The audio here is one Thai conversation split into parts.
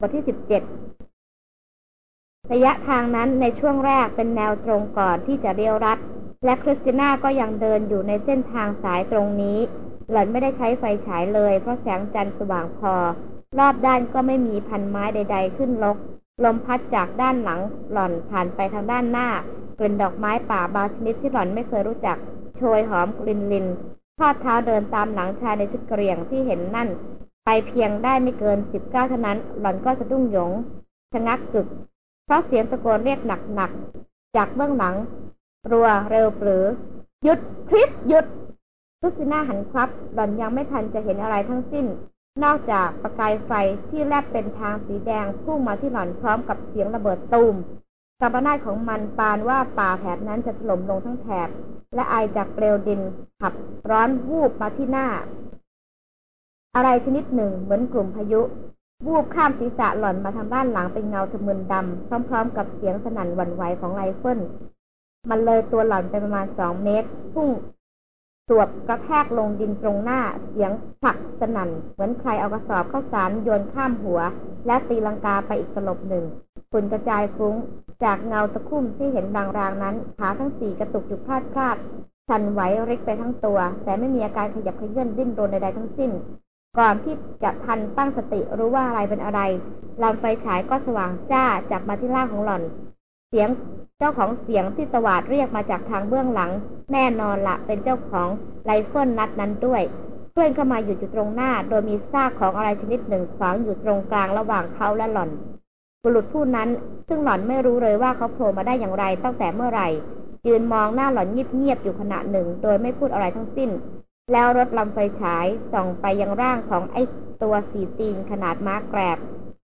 บทที่สิบเจ็ดระยะทางนั้นในช่วงแรกเป็นแนวตรงก่อนที่จะเรียวรัด และคริสติน่าก็ยังเดินอยู่ในเส้นทางสายตรงนี้ หล่อนไม่ได้ใช้ไฟฉายเลย เพราะแสงจันทร์สว่างพอ รอบด้านก็ไม่มีพันไม้ใด ๆ ขึ้นลก ลมพัดจากด้านหลังหล่อนผ่านไปทางด้านหน้ากลิ่นดอกไม้ป่าบางชนิดที่หล่อนไม่เคยรู้จัก โชยหอมกลิ่นลินทอดเท้าเดินตามหลังชายในชุดกระเรียงที่เห็นนั่น ไปเพียงได้ไม่เกินสิบเก้าเท่านั้น หล่อนก็สะดุ้งหยงชะงักกึก เพราะเสียงตะโกนเรียกหนักๆ จากเบื้องหลัง รัวเร็วปรือ หยุดคริสหยุดทุสิน่าหันควับ หล่อนยังไม่ทันจะเห็นอะไรทั้งสิ้น นอกจากประกายไฟที่แลบเป็นทางสีแดงพุ่งมาที่หล่อนพร้อมกับเสียงระเบิดตูมกับนาของมันปานว่าป่าแถบนั้นจะถล่มลงทั้งแถบ และไอจากเปลวดินขับร้อนวูบมาที่หน้า อะไรชนิดหนึ่งเหมือนกลุ่มพายุวูบข้ามศีรษะหล่อนมาทางด้านหลังเป็นเงาทะมึนดำ พร้อมๆ กับเสียงสนั่นหวั่นไหวของไรเฟิลมันเลยตัวหล่อนไปประมาณสองเมตร พุ่งสวบกระแทกลงดินตรงหน้า เสียงผลักสนั่น เหมือนใครเอากระสอบข้าวสารโยนข้ามหัว และตีลังกาไปอีกตลบหนึ่งฝุ่นกระจายฟุ้ง จากเงาตะคุ่มที่เห็นรางๆนั้น ขาทั้งสี่กระตุกอยู่พลาดพลาดสั่นไหวริกไปทั้งตัว แต่ไม่มีอาการขยับเขยื้อนดิ้นรนใดๆทั้งสิ้น ก่อนที่จะทันตั้งสติรู้ว่าอะไรเป็นอะไรลำไฟฉายก็สว่างจ้าจับมาที่ร่างของหล่อน เสียงเจ้าของเสียงที่ตวาดเรียกมาจากทางเบื้องหลัง แน่นอนละเป็นเจ้าของไรเฟิลนัดนั้นด้วยเพื่อนเข้ามาอยู่อยู่ตรงหน้า โดยมีซากของอะไรชนิดหนึ่งขวางอยู่ตรงกลางระหว่างเขาและหล่อน บุรุษผู้นั้น ซึ่งหล่อนไม่รู้เลยว่าเขาโผล่มาได้อย่างไรตั้งแต่เมื่อไหร่ยืนมองหน้าหล่อนเงียบๆอยู่ขณะหนึ่ง โดยไม่พูดอะไรทั้งสิ้น แล้วรถลำไฟฉายส่องไปยังร่างของไอ้ตัวสีตีนขนาดม้าแกรบ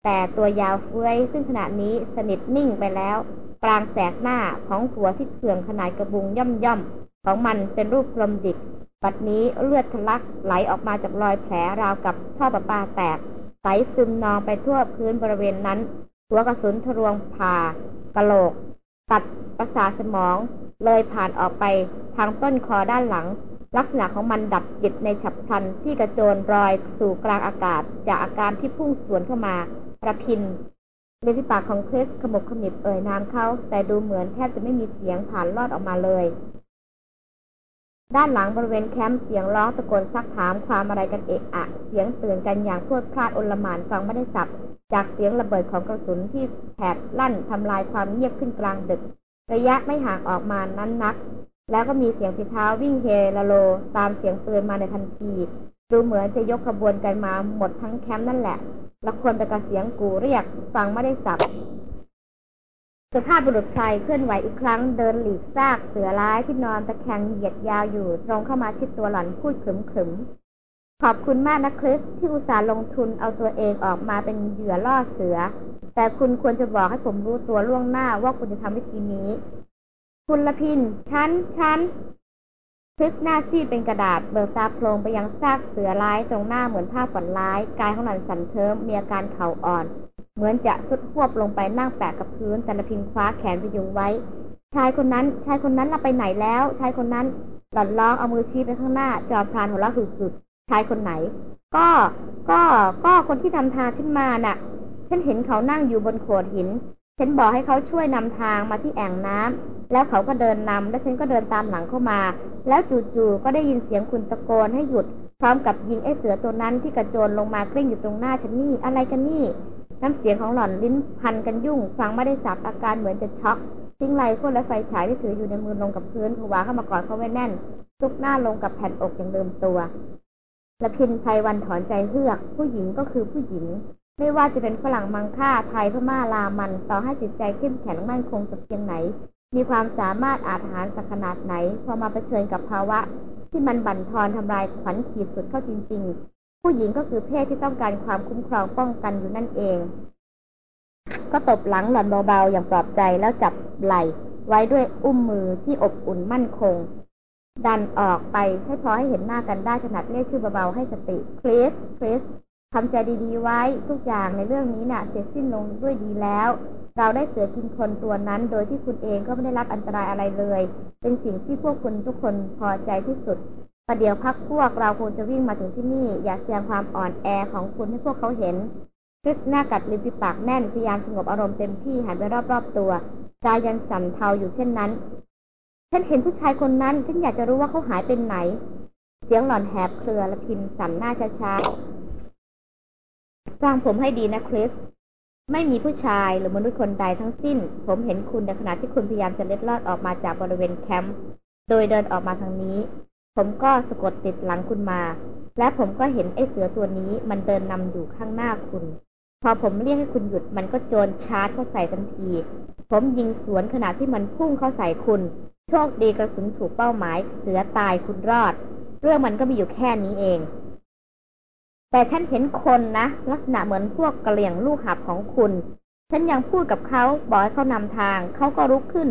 แต่ตัวยาวเฟ้ยซึ่งขณะนี้สนิทนิ่งไปแล้วกลางแสกหน้าของหัวที่เขื่องขนาดกระบุงย่อมย่อมของมันเป็นรูปกลมดิกปัดนี้เลือดทะลักไหลออกมาจากรอยแผลราวกับท่อประปาแตกไหลซึมนองไปทั่วพื้นบริเวณนั้น หัวกระสุนทะลวงผ่ากะโหลก ตัดประสาทสมอง เลยผ่านออกไปทางต้นคอด้านหลัง ลักษณะของมันดับจิตในฉับพลันที่กระโจนรอยสู่กลางอากาศ จากอาการที่พุ่งสวนเข้ามาประพินในที่ปากของคริสขมบขมิบเอ่ยนามเขาแต่ดูเหมือนแทบจะไม่มีเสียงผ่านลอดออกมาเลย ด้านหลังบริเวณแคมป์เสียงร้องตะโกนซักถามความอะไรกันเอะอะ เสียงเตือนกันอย่างพวดพลาดอลหมานฟังไม่ได้สับ จากเสียงระเบิดของกระสุนที่แผดลั่นทำลายความเงียบขึ้นกลางดึก ระยะไม่ห่างออกมานั้นนัก แล้วก็มีเสียงฝีเท้าวิ่งเฮลโล ตามเสียงปืนมาในทันที ดูเหมือนจะยกขบวนกันมาหมดทั้งแคมป์นั่นแหละ ละคนไปกับเสียงกูเรียกฟังไม่ได้สับสุภาพบุรุษไพรเคลื่อนไหวอีกครั้งเดินหลีกซากเสือร้ายที่นอนตะแคงเหยียดยาวอยู่ตรงเข้ามาชิดตัวหล่อนพูดขึมขึมขอบคุณมากนะคริสที่อุตส่าห์ลงทุนเอาตัวเองออกมาเป็นเหยื่อล่อเสือ แต่คุณควรจะบอกให้ผมรู้ตัวล่วงหน้าว่าคุณจะทำวิธีนี้ คุณละพินฉันฉันคริสหน้าซีดเป็นกระดาษ เบิกตาโพลงไปยังซากเสือร้ายตรงหน้าเหมือนผ้าฝันร้าย กายของหลันสันเทิมมีอาการเข่าอ่อน เหมือนจะสุดหวบลงไปนั่งแปะกับพื้นแต่ละพิงคว้าแขนพยุงไว้ ชายคนนั้น ชายคนนั้นเราไปไหนแล้ว ชายคนนั้น หล่อนร้องเอามือชี้ไปข้างหน้า จอมพรานหัวเราะหึกๆชายคนไหน ก็ ก็ ก็คนที่ทำทางฉันมาน่ะ ฉันเห็นเขานั่งอยู่บนโขดหิน ฉันบอกให้เขาช่วยนำทางมาที่แอ่งน้ำแล้วเขาก็เดินนำแล้วฉันก็เดินตามหลังเข้ามา แล้วจู่ๆก็ได้ยินเสียงคุณตะโกนให้หยุด พร้อมกับยิงไอ้เสือตัวนั้นที่กระโจนลงมากลิ้งอยู่ตรงหน้าฉันนี่อะไรกันนี่น้ำเสียงของหล่อนลิ้นพันกันยุ่ง ฟังไม่ได้สับอาการเหมือนจะช็อกทิ้งไรพวและไฟฉายที่ถืออยู่ในมือลงกับพื้นผวาเข้ามากอดเขาไว้แน่นซุกหน้าลงกับแผ่นอกอย่างเดิมตัวละพินไพวันถอนใจเฮือก ผู้หญิงก็คือผู้หญิง ไม่ว่าจะเป็นฝรั่งมังค่าไทยพม่าลามันต่อให้จิตใจเข้มแข็งมั่นคงสักเพียงไหน มีความสามารถอาหารสักขนาดไหน พอมาเผชิญกับภาวะ ที่มันบั่นทอนทำลายขวัญขีดสุดเข้าจริง ๆ ผู้หญิงก็คือเพศที่ต้องการความคุ้มครองป้องกันอยู่นั่นเอง ก็ตบหลังหล่อนเบาๆอย่างปลอบใจแล้วจับไหล่ไว้ด้วยอุ้มมือที่อบอุ่นมั่นคง ดันออกไปให้พอให้เห็นหน้ากันได้ขนาดเรียกชื่อเบาๆให้สติคริสคริส ทำใจดีๆไว้ทุกอย่างในเรื่องนี้นะ่ะ เสร็จสิ้นลงด้วยดีแล้ว เราได้เสือกินคนตัวนั้น โดยที่คุณเองก็ไม่ได้รับอันตรายอะไรเลย เป็นสิ่งที่พวกคุณทุกคนพอใจที่สุดประเดี๋ยวพักพวกเราคงจะวิ่งมาถึงที่นี่ อย่าแสดงความอ่อนแอของคุณให้พวกเขาเห็นคริสหน้ากัดริมฝีปากแน่นพยายามสงบอารมณ์เต็มที่หันไปรอบๆตัวกายยังสั่นเทาอยู่เช่นนั้น ฉันเห็นผู้ชายคนนั้น ฉันอยากจะรู้ว่าเขาหายเป็นไหน เสียงหล่อนแหบเครือและพิมพ์สั่นหน้าช้าๆ ฟังผมให้ดีนะคริส ไม่มีผู้ชายหรือมนุษย์คนใดทั้งสิ้น ผมเห็นคุณในขณะที่คุณพยายามจะเล็ดลอดออกมาจากบริเวณแคมป์โดยเดินออกมาทางนี้ ผมก็สะกดติดหลังคุณมา และผมก็เห็นไอ้เสือตัวนี้มันเดินนำอยู่ข้างหน้าคุณ พอผมเรียกให้คุณหยุดมันก็โจรชาร์จเข้าใส่ทันที ผมยิงสวนขณะที่มันพุ่งเข้าใส่คุณ โชคดีกระสุนถูกเป้าหมาย เสือตายคุณรอด เรื่องมันก็มีอยู่แค่นี้เอง แต่ฉันเห็นคนนะ ลักษณะเหมือนพวกกระเหลี่ยงลูกหับของคุณ ฉันยังพูดกับเขาบอกให้เขานำทาง เขาก็ลุกขึ้น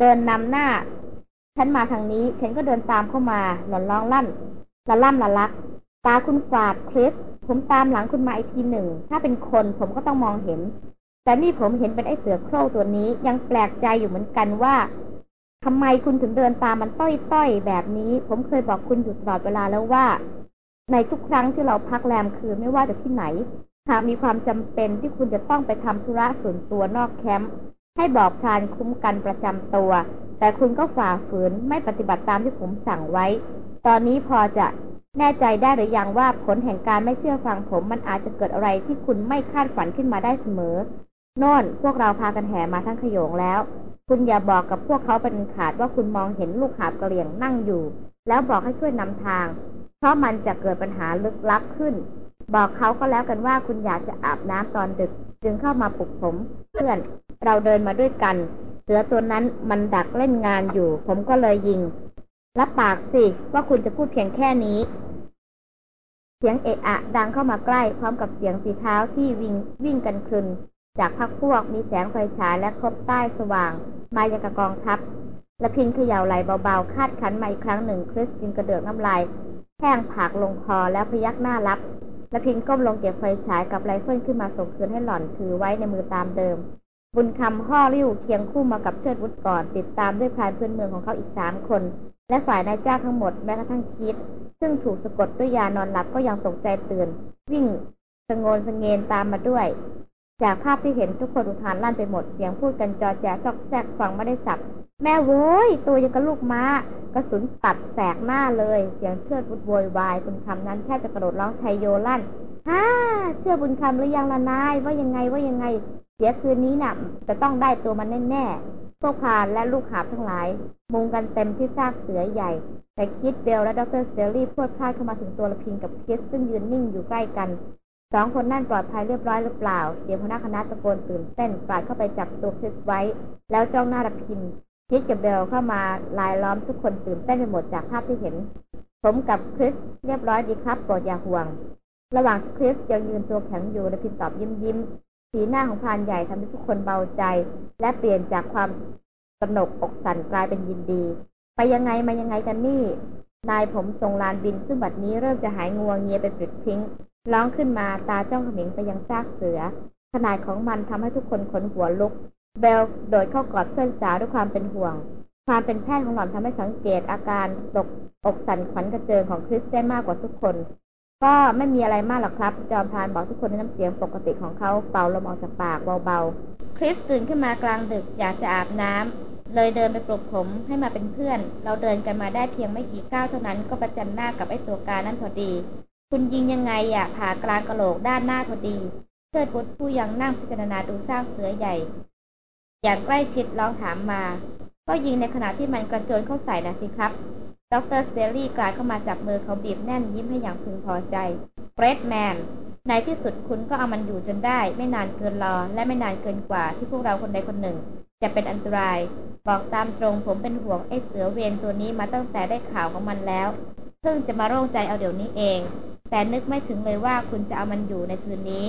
เดินนำหน้า ฉันมาทางนี้ ฉันก็เดินตามเข้ามา หล่อนร้องลั่นละล่ำละลัก ตาคุณฝาดคริส ผมตามหลังคุณมาอีกทีหนึ่ง ถ้าเป็นคนผมก็ต้องมองเห็น แต่นี่ผมเห็นเป็นไอ้เสือโคร่ตัวนี้ ยังแปลกใจอยู่เหมือนกันว่าทำไมคุณถึงเดินตามมันต้อยๆแบบนี้ ผมเคยบอกคุณอยู่ตลอดเวลาแล้วว่า ในทุกครั้งที่เราพักแรมคืนไม่ว่าจะที่ไหน หากมีความจำเป็นที่คุณจะต้องไปทำธุระส่วนตัวนอกแคมป์ให้บอกพรานคุ้มกันประจำตัว แต่คุณก็ฝ่าฝืนไม่ปฏิบัติตามที่ผมสั่งไว้ ตอนนี้พอจะแน่ใจได้หรือยังว่าผลแห่งการไม่เชื่อฟังผมมันอาจจะเกิดอะไรที่คุณไม่คาดฝันขึ้นมาได้เสมอโน่นพวกเราพากันแห่มาทั้งขโยงแล้ว คุณอย่าบอกกับพวกเขาเป็นขาดว่าคุณมองเห็นลูกหาบกระเหลี่ยงนั่งอยู่ แล้วบอกให้ช่วยนำทาง เพราะมันจะเกิดปัญหาลึกลับขึ้น บอกเขาก็แล้วกันว่าคุณอยากจะอาบน้ำตอนดึก จึงเข้ามาปลุกผมเพื่อน เราเดินมาด้วยกัน เสือตัวนั้นมันดักเล่นงานอยู่ ผมก็เลยยิง รับปากสิว่าคุณจะพูดเพียงแค่นี้ เสียงเอะอะดังเข้ามาใกล้พร้อมกับเสียงฝีเท้าที่วิ่งวิ่งกันครึนจากพักพวกมีแสงไฟฉายและคบใต้สว่าง มาย่างกับกองทัพและพินเขย่าไหลเบาๆ คาดขันมาอีกครั้งหนึ่งคริสจึงกระเดือกน้ำลาย แห้งผากลงคอแล้วพยักหน้ารับและพินก้มลงเก็บไฟฉายกับไรเฟิลขึ้นมาส่งคืนให้หล่อนถือไว้ในมือตามเดิม บุญคำห่อริ้วเคียงคู่มากับเชิดวุฒก่อน ติดตามด้วยพรานพื้นเมืองของเขาอีกสามคน และฝ่ายนายจ้างทั้งหมดแม้กระทั่งคิด ซึ่งถูกสะกดด้วยยานอนหลับก็ยังตกใจตื่น วิ่งสงโงนสงเงนตามมาด้วย จากภาพที่เห็นทุกคนอุทานลั่นไปหมดเสียงพูดกันจอแจซอกแซกฟังไม่ได้สับแม่โว้ย ตัวยังกับลูกม้ากระสุนตัดแสกหน้าเลย เสียงเชิดวุฒโวยวายบุญคำนั้นแทบจะกระโดดร้องชัยโยลั่นฮ่าเชื่อบุญคำหรือยังละนาย ว่ายังไงว่ายังไง เสียคืนนี้นะ่ะจะต้องได้ตัวมันแน่ๆพวกพรานและลูกหาบทั้งหลาย มุงกันเต็มที่ซากเสือใหญ่ แต่คิดเบลและดร.สเตลลี่พรวดพราดเข้ามาถึงตัวรพินทร์กับคริสซึ่งยืนนิ่งอยู่ใกล้กัน สองคนนั่นปลอดภัยเรียบร้อยหรือเปล่า เสียงหัวหน้าคณะตะโกนตื่นเต้นปราดเข้าไปจับตัวคริสไว้ แล้วจ้องหน้ารพินทร์ คิดกับเบลเข้ามารายล้อมทุกคนตื่นเต้นไปหมดจากภาพที่เห็น ผมกับคริสเรียบร้อยดีครับโปรดอย่าห่วง ระหว่างคริสยังยืนตัวแข็งอยู่ระพินตอบยิ้มยิ้มสีหน้าของพานใหญ่ทำให้ทุกคนเบาใจ และเปลี่ยนจากความตนกอกสั่นกลายเป็นยินดี ไปยังไงมายังไงกันนี่ นายผมทรงลานบินซึ่งบัดนี้เริ่มจะหายงัวเงียเป็นปลิดทิ้ง ร้องขึ้นมาตาจ้องเขมิงไปยังซากเสือ ขนาดของมันทำให้ทุกคนขนหัวลุก เบลโดดเข้ากอดเพื่อนสาวด้วยความเป็นห่วง ความเป็นแพทย์ของหล่อนทำให้สังเกตอาการตกอกสั่นขวัญกระเจิงของคริสได้มากกว่าทุกคน ก็ไม่มีอะไรมากหรอกครับ จอมพานบอกทุกคนในน้ำเสียงปกติของเขาเป่าลมออกจากปากเบาๆ คริสตื่นขึ้นมากลางดึกอยากจะอาบน้ำเลยเดินไปปลุกผมให้มาเป็นเพื่อน เราเดินกันมาได้เพียงไม่กี่ก้าวเท่านั้นก็ประจันหน้ากับไอ้ตัวการนั่นพอดี คุณยิงยังไงอะผ่ากลางกระโหลกด้านหน้าพอดีเชิดบุตรผู้ยังนั่งพิจารณาดูสร้างเสือใหญ่ อย่างใกล้ชิดร้องถามมา ก็ยิงในขณะที่มันกระโจนเข้าใส่นะสิครับดร.สเตลลี่กรายเข้ามาจับมือเขาบีบแน่นยิ้มให้อย่างพึงพอใจ great man ในที่สุดคุณก็เอามันอยู่จนได้ ไม่นานเกินรอ และไม่นานเกินกว่าที่พวกเราคนใดคนหนึ่ง จะเป็นอันตราย บอกตามตรงผมเป็นห่วงไอ้เสือเวนตัวนี้มาตั้งแต่ได้ข่าวของมันแล้ว เพิ่งจะมาโล่งใจเอาเดี๋ยวนี้เอง แต่นึกไม่ถึงเลยว่าคุณจะเอามันอยู่ในคืนนี้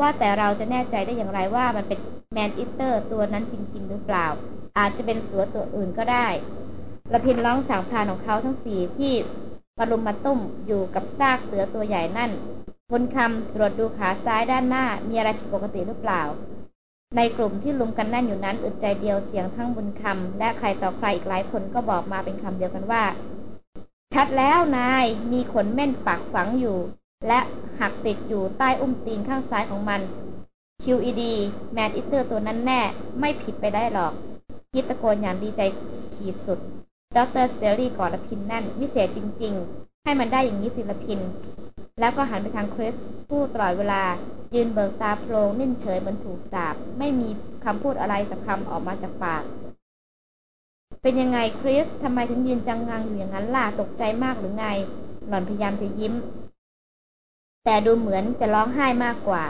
ว่าแต่เราจะแน่ใจได้อย่างไรว่ามันเป็นแมนอิสเตอร์ตัวนั้นจริง ๆ หรือเปล่า อาจจะเป็นเสือตัวอื่นก็ได้ระพินร้องสั่งพานของเขาทั้งสี่ที่มารุมมาตุ้มอยู่กับซากเสือตัวใหญ่นั่นบนคำตรวจดูขาซ้ายด้านหน้ามีอะไรผิดปกติหรือเปล่า ในกลุ่มที่ลุมกันนั่นอยู่นั้นอึดใจเดียวเสียงทั้งบุญคำและใครต่อใครอีกหลายคนก็บอกมาเป็นคำเดียวกันว่า ชัดแล้วนาย มีขนเม่นปักฝังอยู่ และหักติดอยู่ใต้อุ้งตีนข้างซ้ายของมัน QED แมนอิเตอร์ตัวนั้นแน่ ไม่ผิดไปได้หรอกคิดตะโกนอย่างดีใจขีดสุด ดร.สเตลลี่กอดรพินทร์แน่น วิเศษจริง ๆ ให้มันได้อย่างนี้สิรพินทร์ แล้วก็หันไปทางคริสผู้ตลอดเวลา ยืนเบิกตาโพลงนิ่งเฉยเหมือนถูกสาป ไม่มีคำพูดอะไรสักคำออกมาจากปาก เป็นยังไงคริสทำไมถึงยืนจังงังอยู่อย่างนั้นล่ะตกใจมากหรือไง หล่อนพยายามจะยิ้ม แต่ดูเหมือนจะร้องไห้มากกว่า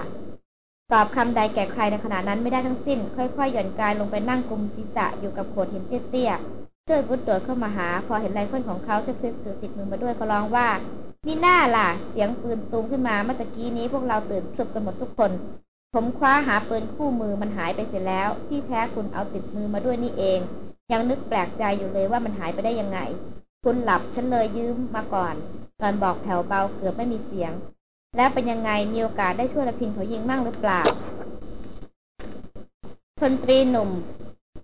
ตอบคำใดแก่ใครในขณะนั้นไม่ได้ทั้งสิ้น ค่อยๆ หย่อนกายลงไปนั่งกุมศีรษะอยู่กับโขดหินเตี้ยๆเชิดวุฒโดดเข้ามาหา พอเห็นไรเฟิลของเขาจะคริสถือติดมือมาด้วยก็ร้องว่ามีหน้าล่ะ เสียงปืนตูมขึ้นมาเมื่อกี้นี้พวกเราตื่นพลึบกันหมดทุกคน ผมคว้าหาปืนคู่มือมันหายไปเสียแล้ว ที่แท้คุณเอาติดมือมาด้วยนี่เอง ยังนึกแปลกใจอยู่เลยว่ามันหายไปได้ยังไง คุณหลับฉันเลยยืมมาก่อนตอนบอกแผ่วเบาเกือบไม่มีเสียง แล้วเป็นยังไงมีโอกาสได้ช่วยระพินเขายิงมั่งหรือเปล่าพลตรีหนุ่ม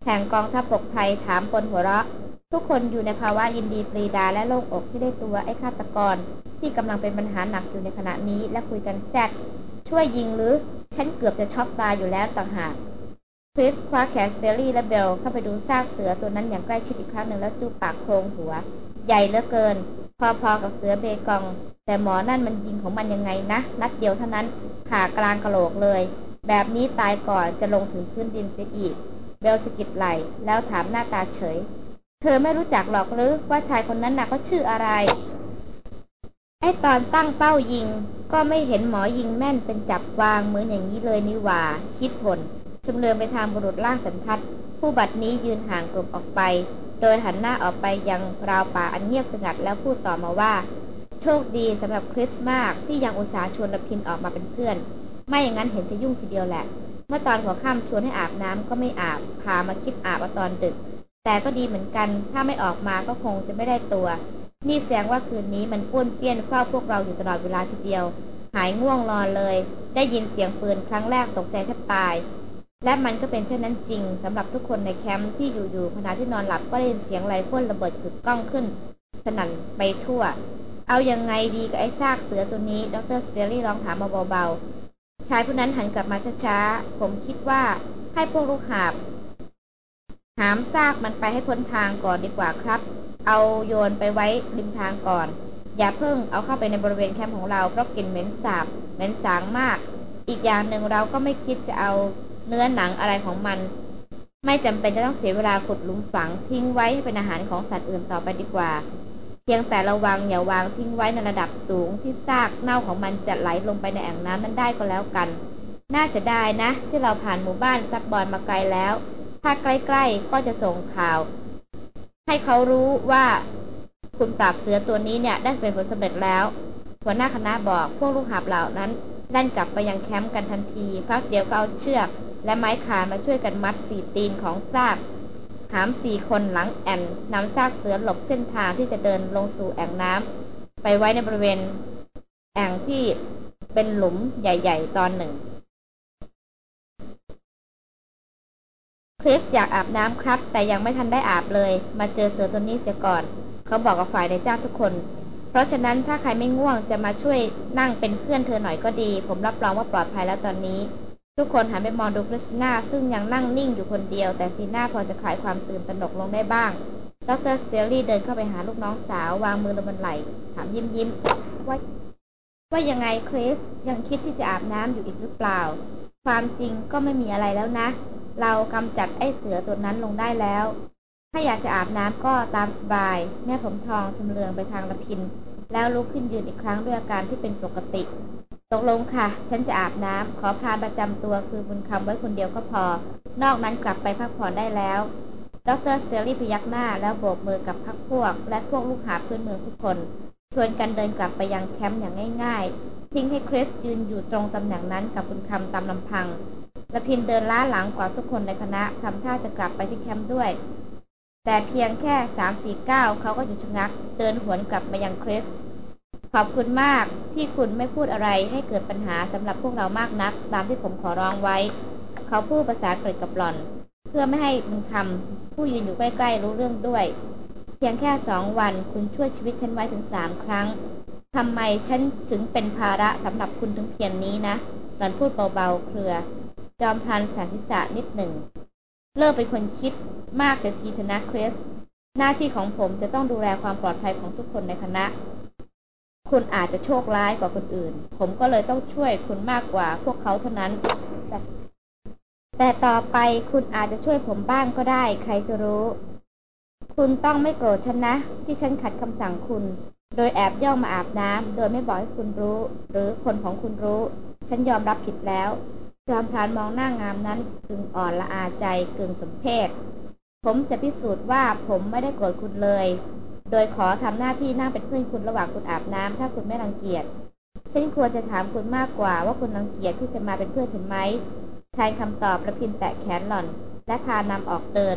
แห่งกองทัพบกไทยถามปนหัวเราะ ทุกคนอยู่ในภาวะยินดีปรีดาและโล่งอกที่ได้ตัวไอ้ฆาตกร ที่กำลังเป็นปัญหาหนักอยู่ในขณะนี้และคุยกันแซดช่วยยิงหรือ ฉันเกือบจะช็อกตายอยู่แล้วต่างหาก คริสคว้าแขนสเตอรี่และเบลเข้าไปดูซากเสือตัวนั้นอย่างใกล้ชิดอีกครั้งหนึ่งแล้วจูบปากโครงหัว ใหญ่เหลือเกิน พอๆกับเสือเบกอง แต่หมอนั่นมันยิงของมันยังไงนะ นัดเดียวเท่านั้นผ่ากลางกระโหลกเลย แบบนี้ตายก่อนจะลงถึงพื้นดินเสียอีก เบลสกิดไหลแล้วถามหน้าตาเฉย เธอไม่รู้จักหรอกหรือว่าชายคนนั้นน่ะเขาชื่ออะไร ไอ้ตอนตั้งเป้ายิง ก็ไม่เห็นหมอยิงแม่นเป็นจับวางเหมือนอย่างนี้เลยนี่หว่า คิดผล ชำเลืองไปทางบุรุษล่างสันทัดผู้บัดนี้ยืนห่างกลุ่มออกไป โดยหันหน้าออกไปยังราวป่าอันเงียบสงัดแล้วพูดต่อมาว่า โชคดีสำหรับคริสมากที่ยังอุตส่าห์ชวนระพินออกมาเป็นเพื่อน ไม่อย่างนั้นเห็นจะยุ่งทีเดียวแหละ เมื่อตอนหัวค่ำชวนให้อาบน้ำก็ไม่อาบพามาคิดอาบตอนดึก แต่ก็ดีเหมือนกัน ถ้าไม่ออกมาก็คงจะไม่ได้ตัว นี่แสดงว่าคืนนี้มันป้วนเปี้ยนเฝ้าพวกเราอยู่ตลอดเวลาทีเดียว หายง่วงนอนเลย ได้ยินเสียงปืนครั้งแรกตกใจแทบตาย และมันก็เป็นเช่นนั้นจริงสำหรับทุกคนในแคมป์ที่อยู่ๆขณะที่นอนหลับก็ได้ยินเสียงไรเฟิลระเบิดกึกก้องขึ้น สนั่นไปทั่ว เอาอยังไงดีกับไอ้ซากเสือตัวนี้ ดร.สเตลลี่ร้องถามมาเบาๆชายผู้นั้นหันกลับมาช้าๆ ผมคิดว่าให้พวกลูกหาบ หามซากมันไปให้พ้นทางก่อนดีกว่าครับ เอาโยนไปไว้ริมทางก่อน อย่าเพิ่งเอาเข้าไปในบริเวณแคมป์ของเราเพราะกลิ่นเหม็นสาบเหม็นสางมาก อีกอย่างหนึ่งเราก็ไม่คิดจะเอา เนื้อหนังอะไรของมัน ไม่จำเป็นจะต้องเสียเวลาขุดหลุมฝังทิ้งไว้ให้เป็นอาหารของสัตว์อื่นต่อไปดีกว่า เพียงแต่ระวังอย่าวางทิ้งไว้ในระดับสูงที่ซากเน่าของมันจะไหลลงไปในแอ่งน้ำนั้นได้ก็แล้วกัน น่าเสียดายนะ ที่เราผ่านหมู่บ้านซับบอลมาไกลแล้ว ถ้าใกล้ๆก็จะส่งข่าว ให้เขารู้ว่าคุณปราบเสือตัวนี้เนี่ยได้เป็นผลสำเร็จแล้ว หัวหน้าคณะบอกพวกลูกหาบเหล่านั้นดันกลับไปยังแคมป์กันทันทีพักเดียวก็เอาเชือก และไม้คานมาช่วยกันมัดสี่ตีนของซาก หามสี่คนหลังแอนนำซากเสือหลบเส้นทางที่จะเดินลงสู่แอ่งน้ำไปไว้ในบริเวณ แอ่งที่เป็นหลุมใหญ่ ๆ ตอนหนึ่งคริสอยากอาบน้ำครับ แต่ยังไม่ทันได้อาบเลย มาเจอเสือตัวนี้เสียก่อน เขาบอกกับฝ่ายในจ้างทุกคน เพราะฉะนั้นถ้าใครไม่ง่วงจะมาช่วยนั่งเป็นเพื่อนเธอหน่อยก็ดี ผมรับรองว่าปลอดภัยแล้วตอนนี้ ทุกคนหันไปมองดูคริสนาซึ่งยังนั่งนิ่งอยู่คนเดียว แต่สีหน้าพอจะคลายความตื่นตระหนกลงได้บ้าง ดรสเตลลี่เดินเข้าไปหาลูกน้องสาววางมือลงบนไหล่ถามยิ้มยิ้มว่าว่ายังไงคริสยังคิดที่จะอาบน้ำอยู่อีกหรือเปล่า ความจริงก็ไม่มีอะไรแล้วนะ เรากำจัดไอ้เสือตัวนั้นลงได้แล้ว ถ้าอยากจะอาบน้ำก็ตามสบาย แม่ผมทองชำเลืองไปทางละพิน แล้วลุกขึ้นยืนอีกครั้งด้วยอาการที่เป็นปกติ กลงค่ะ ฉันจะอาบน้ำขอพาประจำตัวคือบุญคำไว้คนเดียวก็พอ นอกนั้นกลับไปพักผ่อนได้แล้ว ดรสเตอรี่พยักหน้าแล้วโบกมือกับพักพวก และพวกลูกหาบพื้นเมืองทุกคน ชวนกันเดินกลับไปยังแคมป์อย่างง่ายๆ ทิ้งให้คริสยืนอยู่ตรงตำแหน่งนั้นกับบุญคำตามลำพังและพินเดินล้าหลังกว่าทุกคนในคณะทำท่าจะกลับไปที่แคมป์ด้วย แต่เพียงแค่สามสี่เก้าเขาก็หยุดชะงัก เดินหวนกลับมายังคริส ขอบคุณมากที่คุณไม่พูดอะไรให้เกิดปัญหาสำหรับพวกเรามากนัก ตามที่ผมขอร้องไว้ เขาพูดภาษาอังกฤษกับหล่อน เพื่อไม่ให้บุญคำผู้ยืนอยู่ใกล้ ๆ รู้เรื่องด้วย เพียงแค่สองวันคุณช่วยชีวิตฉันไว้ถึงสามครั้งทำไมฉันถึงเป็นภาระสำหรับคุณถึงเพียงนี้นะหล่อนพูดเบาๆเครือ จอมพันสาธิษะนิดหนึ่ง เลิกเป็นคนคิดมากเสียทีเถอะนะคริสหน้าที่ของผมจะต้องดูแลความปลอดภัยของทุกคนในคณะ คุณอาจจะโชคร้ายกว่าคนอื่น ผมก็เลยต้องช่วยคุณมากกว่าพวกเขาเท่านั้นแต่แต่ต่อไปคุณอาจจะช่วยผมบ้างก็ได้ ใครจะรู้ คุณต้องไม่โกรธฉันนะ ที่ฉันขัดคำสั่งคุณ โดยแอบย่องมาอาบน้ำโดยไม่บอกให้คุณรู้ หรือคนของคุณรู้ ฉันยอมรับผิดแล้ว จอมพลานมองหน้างามนั้นกึ่งอ่อนละอาใจกึ่งสมเพศผมจะพิสูจน์ว่าผมไม่ได้โกรธคุณเลย โดยขอทำหน้าที่นั่งเป็นเพื่อนคุณระหว่างคุณอาบน้ำถ้าคุณไม่รังเกียจฉันควรจะถามคุณมากกว่าว่าคุณรังเกียจที่จะมาเป็นเพื่อนฉันไหมแทนคำตอบประพินแตะแขนหล่อน และพานำออกเดิน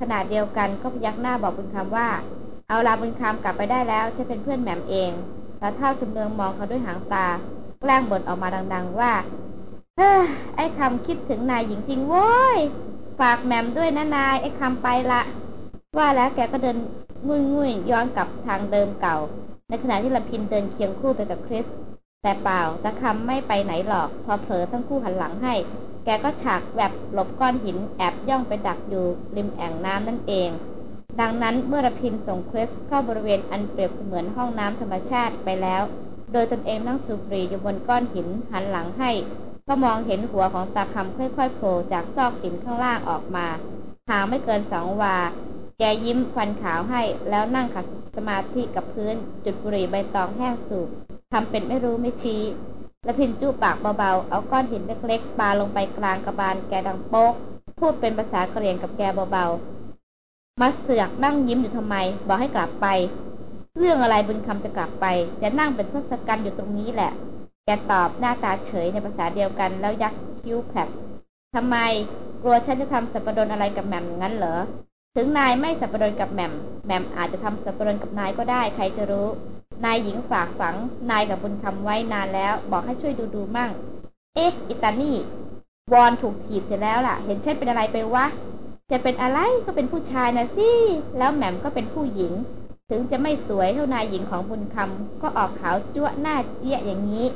ขณะเดียวกันก็พยักหน้าบอกบุญคำว่า เอาลาบุญคำกลับไปได้แล้วจะเป็นเพื่อนแหม่มเองตาเท่าจำเนืองมองเขาด้วยหางตาแกล้งบ่นออกมาดัง ๆ ว่าเฮ้ไอ้คำคิดถึงนายหญิงจริงโว้ย ฝากแหม่มด้วยนะนายไอ้คำไปละ ว่าแล้วแกก็เดินงุยงุยย้อนกลับทางเดิมเก่า ในขณะที่ลำพินเดินเคียงคู่ไปกับคริส แต่เปล่าตะคำไม่ไปไหนหรอก พอเผลอทั้งคู่หันหลังให้ แกก็ฉากแบบหลบก้อนหินแอบย่องไปดักอยู่ริมแอ่งน้ำนั่นเอง ดังนั้นเมื่อระพินส่งคริสเข้าบริเวณอันเปรียบเสมือนห้องน้ำธรรมชาติไปแล้ว โดยตนเองนั่งสูบบุหรี่อยู่บนก้อนหินหันหลังให้ ก็มองเห็นหัวของตาคำค่อยๆโผล่จากซอกหินข้างล่างออกมาหางไม่เกินสองวา แกยิ้มฟันขาวให้ แล้วนั่งขัดสมาธิกับพื้น จุดบุหรี่ใบตองแห้งสูบทำเป็นไม่รู้ไม่ชี้ และพินจู้ปากเบาๆ เอาก้อนหินเล็กๆปาลงไปกลางกระบาลแกดังโป๊ก พูดเป็นภาษากะเหรี่ยงกับแกเบาๆ มาเสือกนั่งยิ้มอยู่ทำไม บอกให้กลับไป เรื่องอะไรบุญคำจะกลับไปจะนั่งเป็นทศกัณฐ์อยู่ตรงนี้แหละ แกตอบหน้าตาเฉยในภาษาเดียวกันแล้วยักคิ้วแผลบทำไมกลัวฉันจะทำสัปดนอะไรกับแหม่มงั้นเหรอ ถึงนายไม่สับปะรดนกับแหม่มแหม่มอาจจะทำสับปะรดนกับนายก็ได้ใครจะรู้ นายหญิงฝากฝัง นายกับบุญคำไว้นานแล้ว บอกให้ช่วยดูดูมั่ง เอ๊ะอิตานี่วอนถูกถีบเสร็จแล้วล่ะ เห็นฉันเป็นอะไรไปวะจะเป็นอะไรก็เป็นผู้ชายนะสิแล้วแหม่มก็เป็นผู้หญิง ถึงจะไม่สวยเท่านายหญิงของบุญคำก็ออกขาวจั่วหน้าเจี๊ยอย่างนี้